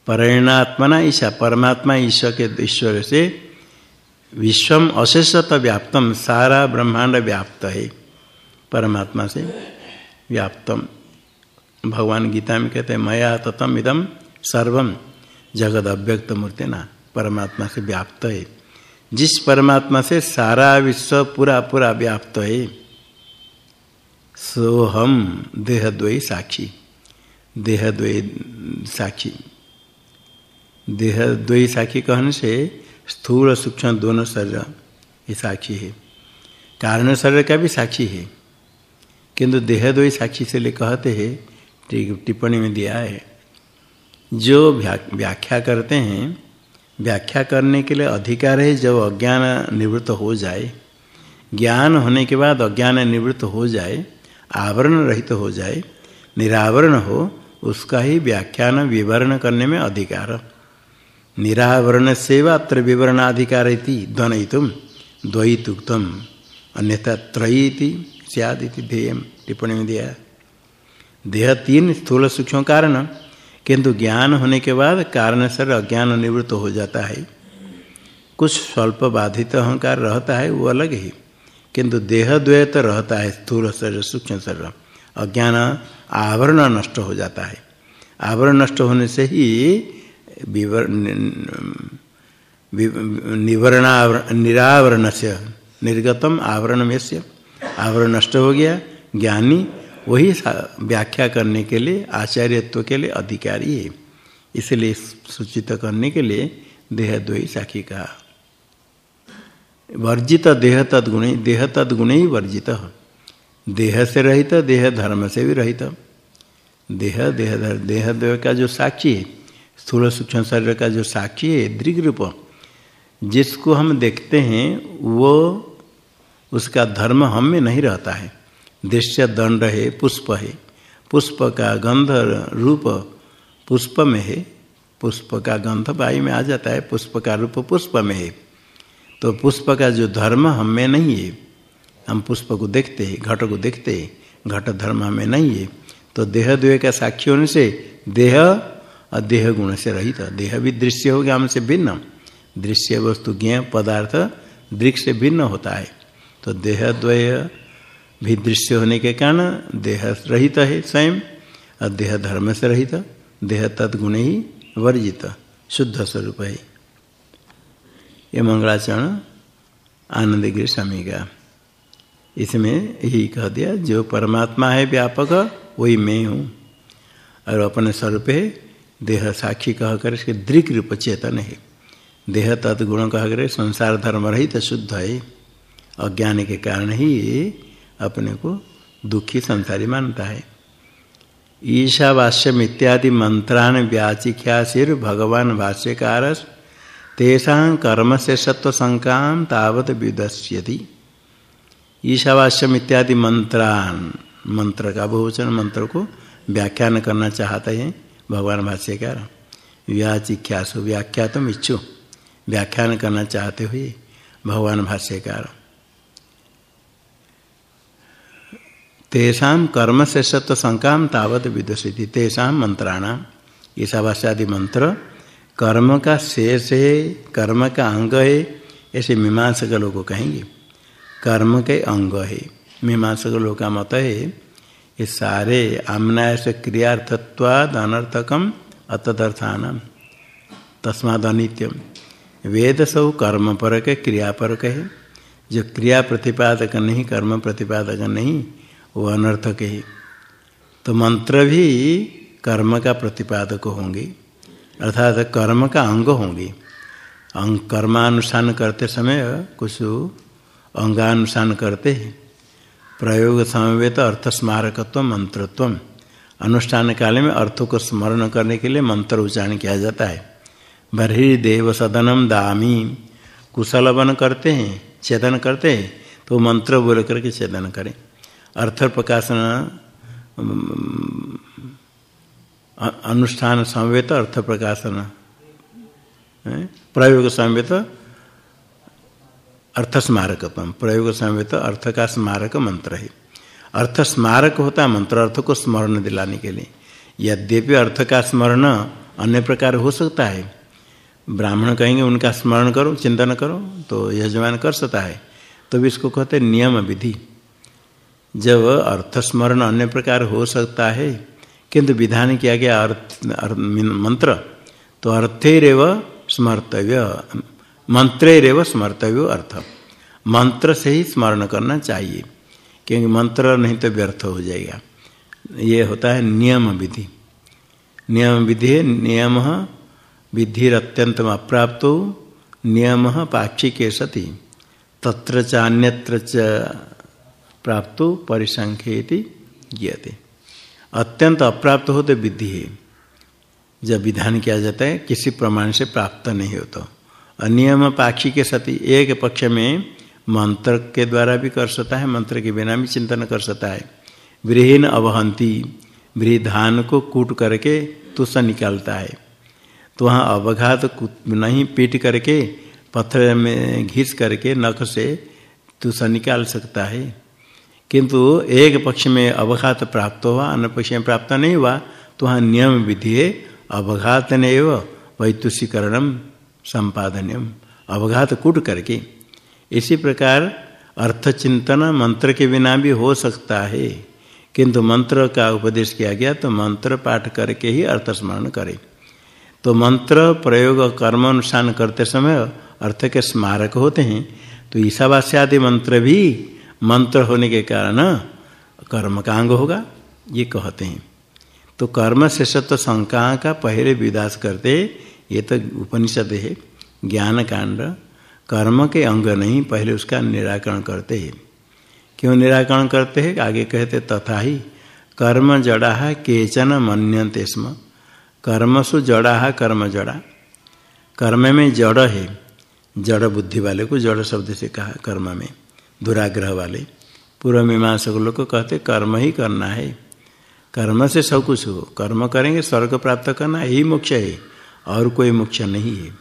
परेणात्मना ईशा, परमात्मा ईश्वर के ईश्वर से विश्वम अशेषत व्याप्तम, सारा ब्रह्मांड व्याप्त है। परमात्मा से व्याप्तम। भगवान गीता में कहते हैं, मया ततम इदम सर्वम जगद अव्यक्त मूर्ति ना परमात्मा से व्याप्त है। जिस परमात्मा से सारा विश्व पूरा पूरा व्याप्त है सो हम देहद्वयी साक्षी देहद्वयी साक्षी देहद्वयी साक्षी कहने से स्थूल सूक्ष्म दोनों शरीर ये साक्षी है। कारण शरीर का भी साक्षी है। किंतु देहद्वयी साक्षी से ले कहते हैं टिप्पणी में दिया है। जो व्याख्या करते हैं, व्याख्या करने के लिए अधिकार है जब अज्ञान निवृत्त हो जाए। ज्ञान होने के बाद अज्ञान निवृत्त हो जाए आवरण रहित हो जाए, निरावरण हो, उसका ही व्याख्यान विवरण करने में अधिकार। निरावरण सेवा अत्र विवरणाधिकार ध्वनितुम द्वैतुक्तम, अन्यथा त्रयी सियादिति ध्येय टिप्पणी में दिया। देह तीन स्थूल सूक्ष्म कारण, किंतु ज्ञान होने के बाद कारण सर अज्ञान निवृत्त हो जाता है। कुछ स्वल्प बाधित अहंकार रहता है, वो अलग ही। किंतु देह तो रहता है, स्थूल शरीर, सूक्ष्म शरीर, अज्ञान आवरण नष्ट हो जाता है। आवरण नष्ट होने से ही विवर निवरण निरावरण से निर्गतम आवरण में आवरण नष्ट हो गया, ज्ञानी वही व्याख्या करने के लिए, आचार्यत्व के लिए अधिकारी है। इसलिए सूचित करने के लिए देहद्वयी साखी का वर्जित देह तदगुण देह तदगुण ही वर्जित। देह से रहित, देह धर्म से भी रहित। देह देह देह देह का जो साक्षी है, स्थूल सूक्ष्म शरीर का जो साक्षी है, दृग रूप, जिसको हम देखते हैं, वो उसका धर्म हम में नहीं रहता है। दृश्य दंड है, पुष्प है। पुष्प का गंध रूप पुष्प में है। पुष्प का गंध वायु में आ जाता है। पुष्प का रूप पुष्प में है। तो पुष्प का जो धर्म हम में नहीं है, हम पुष्प को देखते हैं, घट को देखते हैं, घट धर्म हमें नहीं है तो देह द्वय का साक्षी होने से देह और देह गुण से रहित, देह भी दृश्य हो गया हमसे भिन्न। दृश्य वस्तु ज्ञ पदार्थ दृक्ष से भिन्न होता है। तो देह द्वय भी दृश्य होने के कारण देह रहित है स्वयं और देह धर्म से रहित, देह तत्गुण ही वर्जित, शुद्ध स्वरूप है। ये मंगलाचरण आनंद गिर स्वामी का इसमें यही कह दिया, जो परमात्मा है व्यापक, वही मैं हूँ। और अपने स्वरूप है देह साक्षी कह कर इसके दृक रूप चेतन है। देह तत्गुण कह कर संसार धर्म रहित शुद्ध है। अज्ञान के कारण ही अपने को दुखी संसारी मानता है। ईशावास्यम इत्यादि मंत्रान व्याचिख्यासिर भगवान भाष्यकार तेषा कर्म से तावत विदस्यति। ईशावास्यम इत्यादि मंत्रान मंत्र का बहुवचन मंत्र को व्याख्यान करना चाहते हैं, भगवान भाष्यकार। व्याचिख्यासु, व्याख्यातम इच्छु। व्याख्यान करना चाहते हुए, भगवान भाष्यकार। तेषा कर्म से सत्व शंका तावत विदुषिति तेषा मंत्राणाम ईशावास्यादि मंत्र कर्म का शेष है, कर्म का अंग है, ऐसे मीमांसक लोग कहेंगे। कर्म के अंग है। मीमांसक लोग का मत है, ये सारे आमनाय से क्रियार्थत्वाद अनर्थकम अतदर्थान तस्माद अनित्यम। वेद सब कर्म परक है क्रिया परक है। जो क्रिया प्रतिपादक नहीं, कर्म प्रतिपादक नहीं, वो अनर्थक है। तो मंत्र भी कर्म का प्रतिपादक होंगे। अर्थात कर्म का अंग होंगे। अंग कर्मानुष्ठान करते समय कुछ अंगानुष्ठान करते हैं। प्रयोग समवेत अर्थ स्मारकत्व, मंत्रत्व। अनुष्ठान काल में अर्थ को स्मरण करने के लिए मंत्र उच्चारण किया जाता है। बर्ही देव सदनम दामी। कुशल वन करते हैं छेदन करते हैं तो मंत्र बोल करके छेदन करें। अर्थ प्रकाशन अनुष्ठान समवेत अर्थ प्रकाशन। प्रयोग समवेत अर्थ स्मारक प्रयोग संवेत अर्थ का स्मारक मंत्र है। अर्थ स्मारक होता है मंत्र अर्थ को स्मरण दिलाने के लिए। यद्यपि अर्थ का स्मरण अन्य प्रकार हो सकता है। ब्राह्मण कहेंगे, उनका स्मरण करो, चिंतन करो तो यजमान कर सकता है। तो भी इसको कहते नियम विधि। जब अर्थ स्मरण अन्य प्रकार हो सकता है किंतु विधान किया गया अर्थ मंत्र। तो अर्थेरव स्मर्तव्य मंत्रे रेव स्मर्तव्य अर्थ मंत्र से ही स्मरण करना चाहिए, क्योंकि मंत्र नहीं तो व्यर्थ हो जाएगा। ये होता है नियम विधि। नियम विधि नियम विधि अत्यंत अप्राप्त, नियम पाक्षिके सति। तत्र चान्यत्र च प्राप्त ज्ञते। अत्यंत अप्राप्त हो तो विधि है। जब विधान किया जाता है, किसी प्रमाण से प्राप्त नहीं होता। अनियम पाक्षी के सती एक पक्ष में मंत्र के द्वारा भी कर सकता है, मंत्र के बिना भी चिंतन कर सकता है। वृहीन अवहंती वृधान को कूट करके तुषा निकालता है। तो वहाँ अवघात नहीं, पीट करके पत्थर में घिस करके नख से तुषा निकाल सकता है। किंतु एक पक्ष में अवघात प्राप्त हुआ, अन्य पक्ष में प्राप्त नहीं हुआ तो वहाँ नियम विधि है, अवघात ने वैतुषीकरणम संपादनियम अवघात कूट करके। इसी प्रकार अर्थ चिंतन मंत्र के बिना भी हो सकता है। किंतु मंत्र का उपदेश किया गया तो मंत्र पाठ करके ही अर्थ स्मरण करें। तो मंत्र प्रयोग कर्म अनुष्ठान करते समय अर्थ के स्मारक होते हैं। तो ईशावास्य आदि मंत्र भी मंत्र होने के कारण कर्म का अंग होगा, ये कहते हैं। तो कर्म शेषत्व शंका का पहले विदास करते, ये तो उपनिषद है ज्ञान कांड कर्म के अंग नहीं, पहले उसका निराकरण करते हैं। क्यों निराकरण करते हैं? आगे कहते, तथा ही कर्म जड़ा है, केचन मनते स्म। कर्मसु जड़ा है, कर्म जड़ा। कर्म में जड़ है, जड़ बुद्धि वाले को जड़ शब्द से कहा, कर्म में। दुराग्रह वाले पूर्व मीमांसक लोग कहते, कर्म ही करना है। कर्म से सब कुछ हो। कर्म करेंगे, स्वर्ग प्राप्त करना यही मोक्ष है। और कोई मोक्ष नहीं है।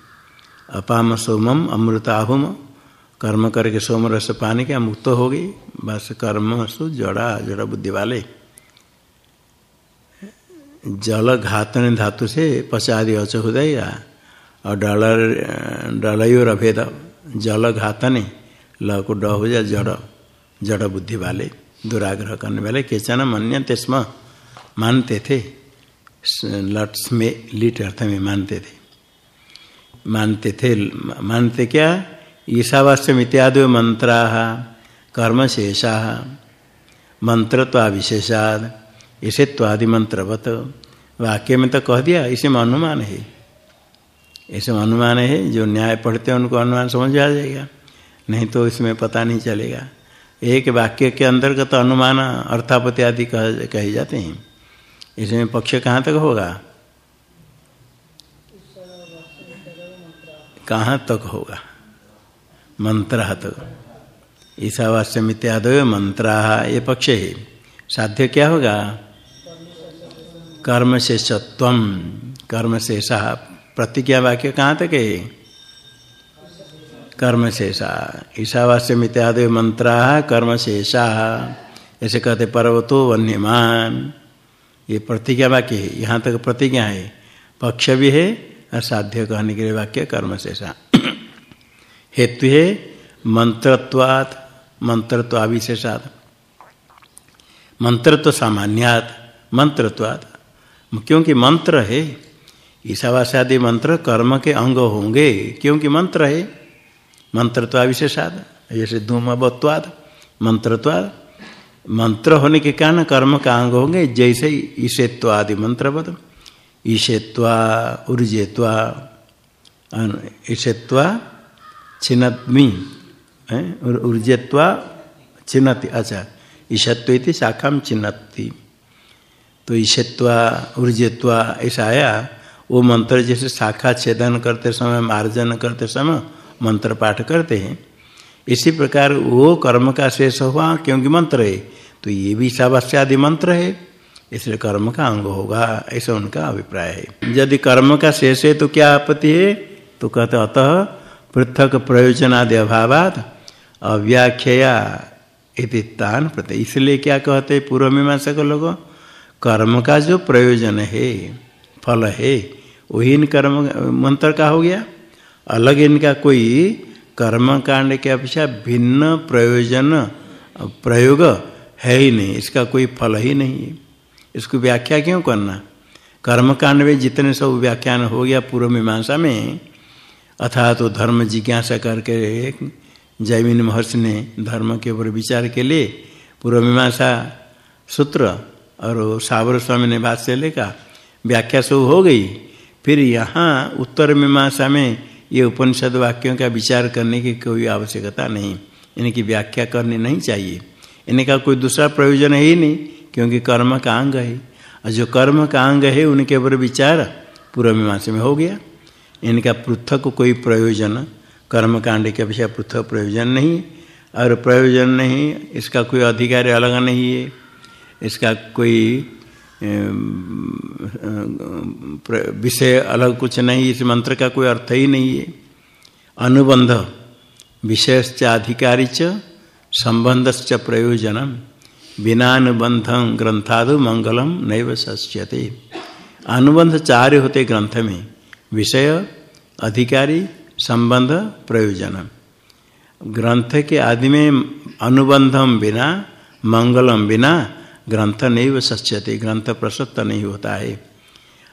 अपाम सोमम अमृताहुम कर्म करके सोम रस पाने के मुक्त हो गई बस कर्म सु जड़ा जड़ा बुद्धि वाले। जल घातन धातु से पचादि अच हो जाएगा। और डलर डलयोर अभेद। जल घातने ल को ड हो जाए जड़ जड़ बुद्धि वाले दुराग्रह करने वाले केचन मन्यते स्म, मानते थे। लट्स में लिट अर्थ में मानते थे। मानते थे, मानते क्या? ईशावास्यम इत्यादि मंत्रा कर्म शेषा मंत्र विशेषाद इसे त्वादि मंत्रवत। वाक्य में तो कह दिया, इसे में अनुमान है। ऐसे अनुमान है, जो न्याय पढ़ते हैं, उनको अनुमान समझ आ जाएगा। नहीं तो इसमें पता नहीं चलेगा। एक वाक्य के अंतर्गत अनुमान अर्थापति आदि कह, कहे जाते हैं। इसमें पक्ष कहाँ तक होगा? कहाँ तक होगा? मंत्र तक। ईशावास्यम इत्यादि मंत्र ये पक्ष है। साध्य क्या होगा? कर्म सत्वम कर्म शेषा प्रतिज्ञा वाक्य कहाँ तक है? कर्म शेषा ईशावास्यम इत्यादि मंत्र कर्म शेषा ऐसे कहते पर्वतो वन्यमान ये प्रतिज्ञा वाक्य है, यहाँ तक प्रतिज्ञा है। पक्ष भी है असाध्य कहने के लिए वाक्य कर्म शेषा हेतु है मंत्रत्वात्, मंत्रत्वाविशेषात। मंत्र तो सामान्यात मंत्रत्वाद क्योंकि मंत्र है, ईशावास्यादि मंत्र कर्म के अंग होंगे, क्योंकि मंत्र है मंत्रत्वा विशेषाद जैसे धूमवत्वाद मंत्रत्वाद मंत्र होने के कारण कर्म का अंग होंगे जैसे ईशेत्वादि मंत्रपद ईशेत्वा ऊर्जेत्वा ईशेत्वा छिन्नमी ऊर्जेत्वा छिन्नति अच्छा ईशत्व इति शाखा छिन्नति तो ईशत्वा ऊर्जत्वा ऐसा आया वो मंत्र जैसे शाखा छेदन करते समय मार्जन करते समय मंत्र पाठ करते हैं। इसी प्रकार वो कर्म का शेष हुआ, क्योंकि मंत्र है तो ये भी सावस्यादि मंत्र है, इसलिए कर्म का अंग होगा, ऐसा उनका अभिप्राय है। यदि कर्म का शेष है तो क्या आपत्ति है? तो कहते अतः पृथक प्रयोजनादि अभावात अव्याख्या इति तान प्रति इसलिए क्या कहते पूर्व मीमांसा के लोग? कर्म का जो प्रयोजन है, फल है, वही इन कर्म, मंत्र का हो गया। अलग इनका कोई कर्म कांड के अपेक्षा भिन्न प्रयोजन, प्रयोग है ही नहीं। इसका कोई फल ही नहीं है। इसको व्याख्या क्यों करना? कर्म कांड में जितने सब व्याख्यान हो गया पूर्व मीमांसा में, अर्थात तो धर्म जिज्ञासा करके एक जैमिन महर्षि ने धर्म के ऊपर विचार के लिए पूर्व मीमांसा सूत्र और सावर स्वामी ने बात से लेकर व्याख्या सब हो गई। फिर यहाँ उत्तर मीमांसा में ये उपनिषद वाक्यों का विचार करने की कोई आवश्यकता नहीं। इनकी व्याख्या करनी नहीं चाहिए। इनका कोई दूसरा प्रयोजन है ही नहीं, क्योंकि कर्म का अंग है। और जो कर्म का अंग है, उनके ऊपर विचार पूर्व मीमांसा में हो गया। इनका पृथक कोई प्रयोजन कर्म कांड के अपेक्षा पृथक प्रयोजन नहीं। और प्रयोजन नहीं, इसका कोई अधिकार अलग नहीं है। इसका कोई विषय अलग कुछ नहीं, इस मंत्र का कोई अर्थ ही नहीं है। अनुबंध, विषयश्च अधिकारी च संबंधश्च प्रयोजनम। बिना अनुबंधम ग्रंथादु मंगलम नैव सस्यते अनुबंध चार होते ग्रंथ में, विषय, अधिकारी, संबंध प्रयोजन ग्रंथ के आदि में अनुबंधम बिना, मंगलम बिना ग्रंथ नहीं व सच्यते ग्रंथ प्रसक्त नहीं होता है।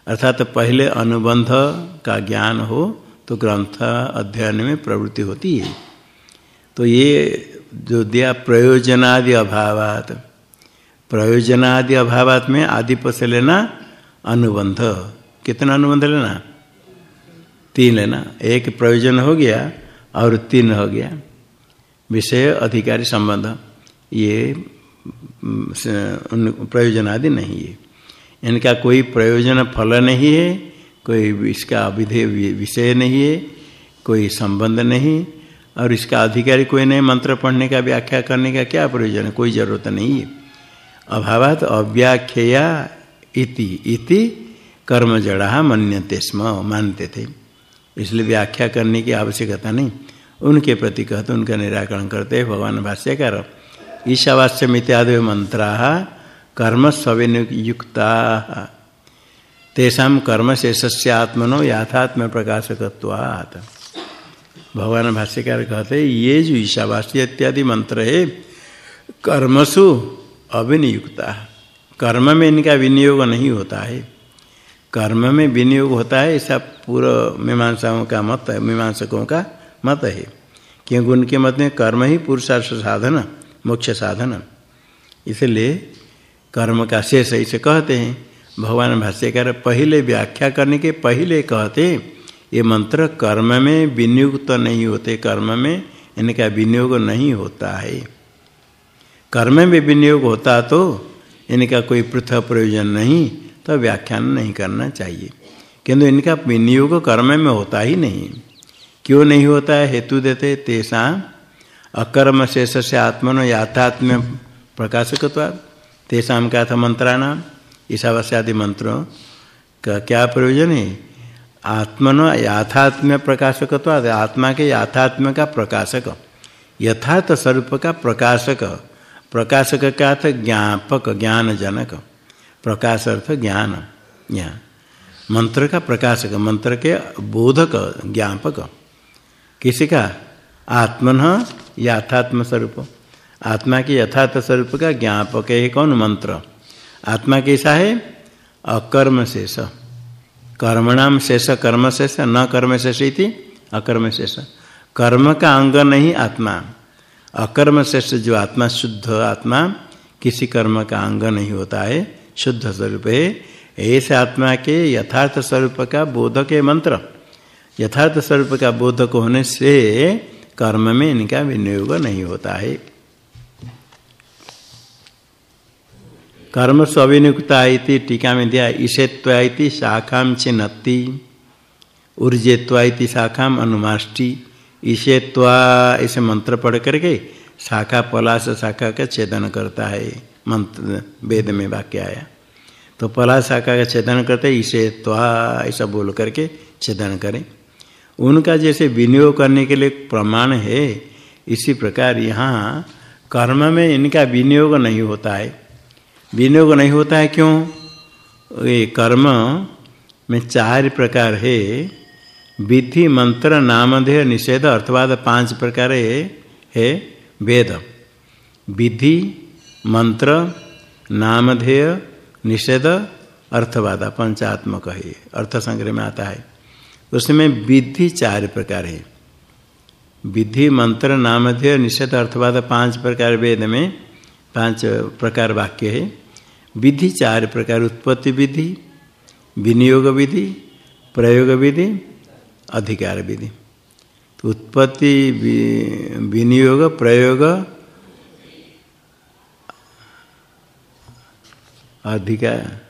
अर्थात तो पहले अनुबंध का ज्ञान हो तो ग्रंथ अध्ययन में प्रवृत्ति होती है। तो ये जो दिया प्रयोजनादि अभावात प्रयोजनादि अभावात में आदि से लेना अनुबंध। कितना अनुबंध लेना? तीन लेना। एक प्रयोजन हो गया और तीन हो गया। विषय, अधिकारी, संबंध। ये प्रयोजन आदि नहीं है। इनका कोई प्रयोजन फल नहीं है, कोई इसका अभिधेय विषय नहीं है, कोई संबंध नहीं, और इसका अधिकारी कोई नहीं, मंत्र पढ़ने का, व्याख्या करने का क्या प्रयोजन है? कोई ज़रूरत नहीं है। अभावात अव्याख्या इति इति कर्म जड़ा मन्यते स्म, मानते थे। इसलिए व्याख्या करने की आवश्यकता नहीं। उनके प्रति कहते, उनका निराकरण करते भगवान भाष्यकार ईशावास्यम इत्यादि मंत्रा कर्म युक्ता तेषा कर्म शेषस्य आत्मनो याथात्म प्रकाशकत्वात् भगवान भाष्यकार कहते, ये जो ईशावास्य इत्यादि मंत्र है, कर्मसु अविनियुक्ता। कर्म में इनका विनियोग नहीं होता है। कर्म में विनियोग होता है, ऐसा पूर्व मीमांसाओं का मत है, मीमांसकों का मत है। क्योंकि उनके मत में कर्म ही पुरुषार्थ साधन। मोक्ष साधन इसलिए कर्म का शेष ऐसे कहते हैं। भगवान भाष्यकार पहले व्याख्या करने के पहले कहते, ये मंत्र कर्म में विनियुक्त तो नहीं होते, कर्म में इनका विनियोग नहीं होता है। कर्म में विनियोग होता तो इनका कोई पृथक प्रयोजन नहीं तो व्याख्यान नहीं करना चाहिए। किंतु इनका विनियोग कर्म में होता ही नहीं। क्यों नहीं होता है? हेतु देते, तेषा अकर्म शेष से आत्मनो याथात्म्य प्रकाशकत्वा तेषा का था मंत्राणाम ईशावास्यादि मंत्रों। का, क्या प्रयोजन? है आत्मनो याथात्म्य प्रकाशकत्व आत्मा के याथात्म्य का प्रकाशक। यथार्थ स्वरूप का प्रकाशक। प्रकाशक का अर्थ ज्ञापक ज्ञान जनक प्रकाश अर्थ ज्ञान ज्ञान। मंत्र का प्रकाशक। मंत्र के बोधक, ज्ञापक। किसी का? आत्मन याथात्म स्वरूप आत्मा के यथार्थ स्वरूप का ज्ञापक है, कौन? मंत्र। आत्मा कैसा है? अकर्म शेष कर्मणाम शेष कर्म शेष न कर्म शेष इति अकर्म शेष कर्म का अंग नहीं, आत्मा। अकर्म शेष जो आत्मा, शुद्ध आत्मा, किसी कर्म का अंग नहीं होता है, शुद्ध स्वरूप है। ऐसे आत्मा के यथार्थ स्वरूप का बोधक है मंत्र। यथार्थ स्वरूप का बोधक होने से कर्म में इनका विनियोग नहीं होता है। कर्म स्विनियुक्ता इति, टीका में दिया ईशेत्वा शाखाम चिन्हति ऊर्जेत्वा शाखाम अनुमाष्टि ईशेत्वा इसे मंत्र पढ़ करके शाखा पलाश, शाखा का छेदन करता है, मंत्र, वेद में वाक्य आया। तो पलाश, शाखा का छेदन करते ईशेत्वा ऐसा बोल करके छेदन करें। उनका जैसे विनियोग करने के लिए प्रमाण है इसी प्रकार यहाँ कर्म में इनका विनियोग नहीं होता है। विनियोग नहीं होता है क्यों? ये कर्म में चार प्रकार है। विधि मंत्र नामधेय निषेध अर्थवाद पाँच प्रकार है, है वेद। विधि मंत्र नामधेय निषेध अर्थवाद पंचात्मक है। अर्थ संग्रह में आता है। उसमें विधि चार प्रकार है। विधि मंत्र, नामधेय, निषेध, अर्थवाद पाँच प्रकार वेद में पाँच प्रकार वाक्य है। विधि चार प्रकार, उत्पत्ति विधि, विनियोग विधि, प्रयोग विधि, अधिकार विधि। तो उत्पत्ति विनियोग, प्रयोग, अधिकार,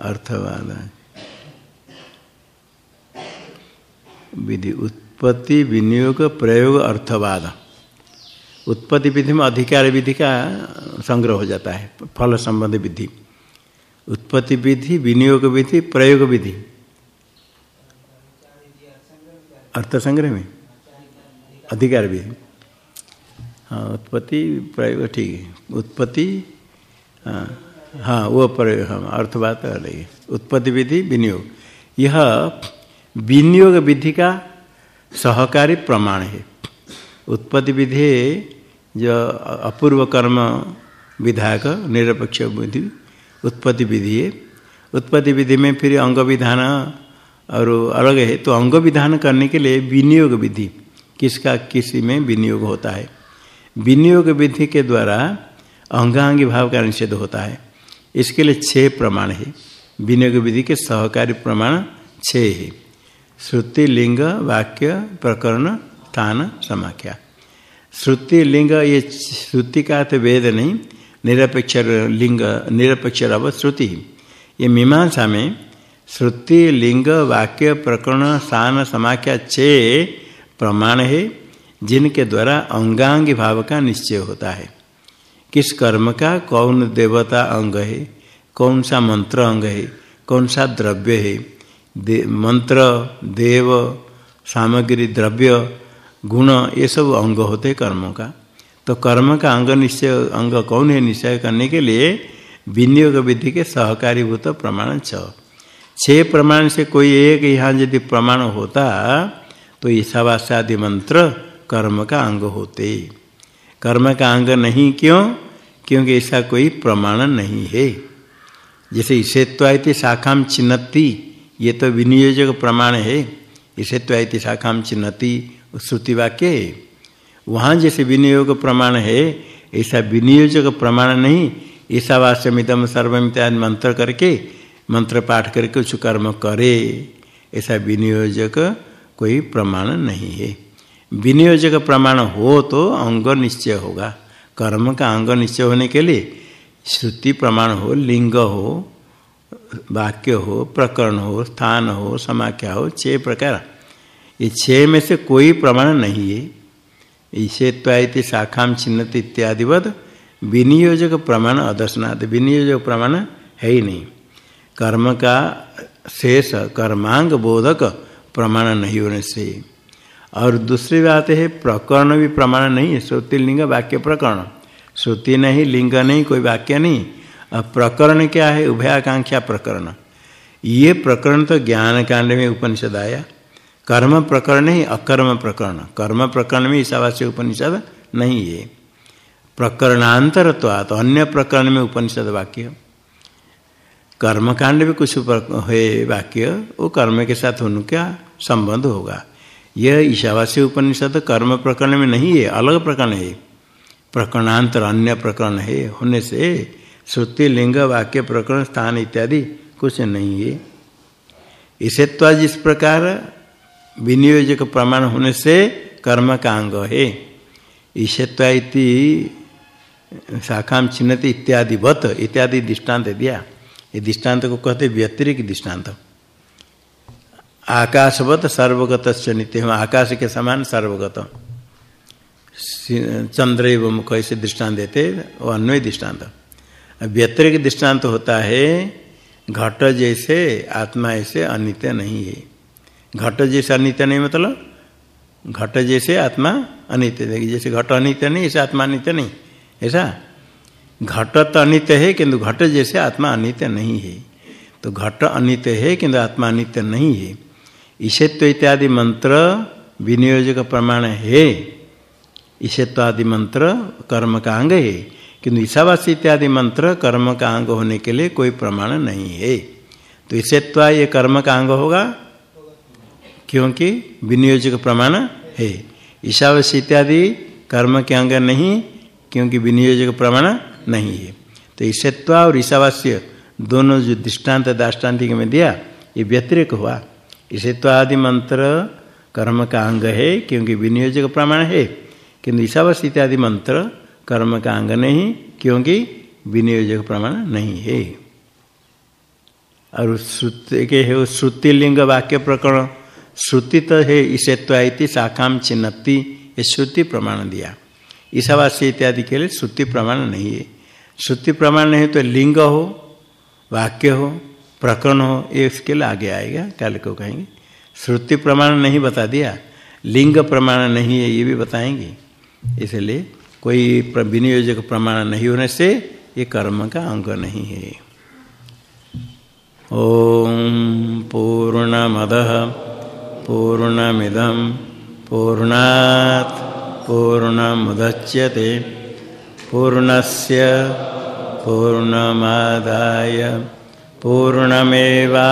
अर्थवाद। विधि उत्पत्ति, विनियोग, प्रयोग, अर्थवाद। उत्पत्ति विधि में अधिकार विधि का संग्रह हो जाता है, फल संबंध विधि। उत्पत्ति विधि, विनियोग विधि, प्रयोग विधि। अर्थ संग्रह में अधिकार विधि। हाँ उत्पत्ति, प्रयोग, ठीक है। उत्पत्ति हाँ हाँ वो प्रयोग हाँ अर्थवाद उत्पत्ति विधि, विनियोग। यह विनियोग विधि का सहकारी प्रमाण है। उत्पत्ति विधि जो अपूर्व कर्म विधायक, निरपेक्ष विधि उत्पत्ति विधि है। उत्पत्ति विधि में फिर अंग विधान और अलग है। तो अंग विधान करने के लिए विनियोग विधि, किसका, किसी में विनियोग होता है। विनियोग विधि के द्वारा अंगांगी भाव का निषेध होता है। इसके लिए छह प्रमाण है। विनियोग विधि के सहकारी प्रमाण छह है। श्रुति, लिंग, वाक्य, प्रकरण, स्थान, समाख्या। श्रुति, लिंग, ये श्रुति का तो वेद नहीं, निरपेक्ष लिंग, निरपेक्ष रव श्रुति। ये मीमांसा में श्रुति, लिंग, वाक्य, प्रकरण, स्थान, समाख्या छः प्रमाण है, जिनके द्वारा अंगांगी भाव का निश्चय होता है। किस कर्म का, कौन देवता अंग है, कौन सा मंत्र अंग है, कौन सा द्रव्य है दे, मंत्र देव सामग्री द्रव्य गुण ये सब अंग होते कर्मों का। तो कर्म का अंग निश्चय अंग कौन है निश्चय करने के लिए? विनियोग विधि के सहकारी भूत प्रमाण छ। छह प्रमाण से कोई एक यहाँ यदि प्रमाण होता तो ईशावास्यादि मंत्र कर्म का अंग होते। कर्म का अंग नहीं क्यों? क्योंकि ऐसा कोई प्रमाण नहीं है। जैसे ईशेत्वाइति शाखाम चिन्हती ये तो विनियोजक प्रमाण है। ईशेत्वाइति शाखाम चिन्हती श्रुति वाक्य। वहाँ जैसे विनियोग प्रमाण है, ऐसा विनियोजक प्रमाण नहीं। ऐसा ईशावास्यमितम सर्वमित्यादि मंत्र करके, मंत्र पाठ करके कुछ कर्म करे। ऐसा विनियोजक कोई प्रमाण नहीं है। विनियोजक प्रमाण हो तो अंग निश्चय होगा। कर्म का अंग निश्चय होने के लिए श्रुति प्रमाण हो, लिंग हो वाक्य हो, प्रकरण हो, स्थान हो, समाख्या हो, छह प्रकार। ये छह में से कोई प्रमाण नहीं है। ईशेत्वाइति शाखाम चिन्हत इत्यादिवद विनियोजक प्रमाण अदर्शनाथ विनियोजक प्रमाण है ही नहीं। कर्म का शेष, कर्मांग बोधक प्रमाण नहीं होने से। और दूसरी बात है, प्रकरण भी प्रमाण नहीं है। श्रुति लिंग वाक्य प्रकरण। श्रुति नहीं, लिंग नहीं, कोई वाक्य नहीं। प्रकरण क्या है? उभयाकांक्षा प्रकरण। ये प्रकरण तो ज्ञान कांड में उपनिषद आया। कर्म प्रकरण ही अकर्म प्रकरण। कर्म प्रकरण में ईशावास्य उपनिषद नहीं है। प्रकरणांतर तो अन्य प्रकरण में उपनिषद वाक्य। कर्मकांड में कुछ है वाक्य, वो कर्म के साथ उनका संबंध होगा। यह ईशावासी उपनिषद कर्म प्रकरण में नहीं है, अलग प्रकरण है। प्रकरणांतर अन्य प्रकरण है, होने से श्रुति, लिंग, वाक्य, प्रकरण, स्थान इत्यादि कुछ नहीं है। इसे तो जिस प्रकार विनियोजक प्रमाण होने से कर्म का अंग है। ईशत्वा शाखा छिन्नति इत्यादि वत, इत्यादि दृष्टांत दिया। ये दृष्टांत को कहते व्यतिरिक दृष्टांत। आकाशवत सर्वगत नित्य हम आकाश के समान सर्वगत। चंद्र मुख ऐसे दृष्टांत देते वो अन्वय दृष्टांत। व्यतिरिक दृष्टांत होता है, घट जैसे आत्मा ऐसे अनित्य नहीं है। घट जैसे अनित्य नहीं मतलब घट जैसे आत्मा अनित्य। देखिए, जैसे घट अनित्य नहीं, ऐसे आत्मा अनित्य नहीं। ऐसा? घट तो अनित्य है, किंतु घट जैसे आत्मा अनित्य नहीं है। तो घट अनित्य है, किंतु आत्मा अनित्य नहीं है। ईशत्व इत्यादि मंत्र विनियोजक प्रमाण है। ईशत्व आदि मंत्र कर्म का अंग है। किंतु ईशावासी इत्यादि मंत्र कर्म का अंग होने के लिए कोई प्रमाण नहीं है। तो ईशत्व ये कर्म का अंग होगा? क्योंकि विनियोजक प्रमाण है। ईशावासी इत्यादि कर्म के अंग नहीं, क्योंकि विनियोजक प्रमाण नहीं है। तो ईशत्व और ईशावास्य दोनों जो दृष्टांत दाष्टान्तिक में दिया, ये व्यतिरिक हुआ। ईशत्व आदि मंत्र कर्म का अंग है, क्योंकि विनियोजक प्रमाण है। किंतु ईशावास्य इत्यादि मंत्र कर्म का अंग नहीं, क्योंकि विनियोजक प्रमाण नहीं है। और श्रुति के है श्रुति लिंग वाक्य प्रकरण, श्रुति तो है, इसे तो शाखाम चिन्हती ये श्रुति प्रमाण दिया। ईशावास्य इत्यादि के लिए श्रुति प्रमाण नहीं है। श्रुति प्रमाण नहीं तो लिंग हो, वाक्य हो, प्रकरण हो, ये इसके लिए आगे आएगा, कल को कहेंगे। श्रुति प्रमाण नहीं बता दिया, लिंग प्रमाण नहीं है, ये भी बताएँगे। इसलिए कोई विनियोजक प्रमाण नहीं होने से ये कर्म का अंग नहीं है। ओम पूर्णमद पूर्णमिदम पूर्णात् पूर्णमुदच्यते। पूर्णस्य पूर्णमादाय पूर्णमेवा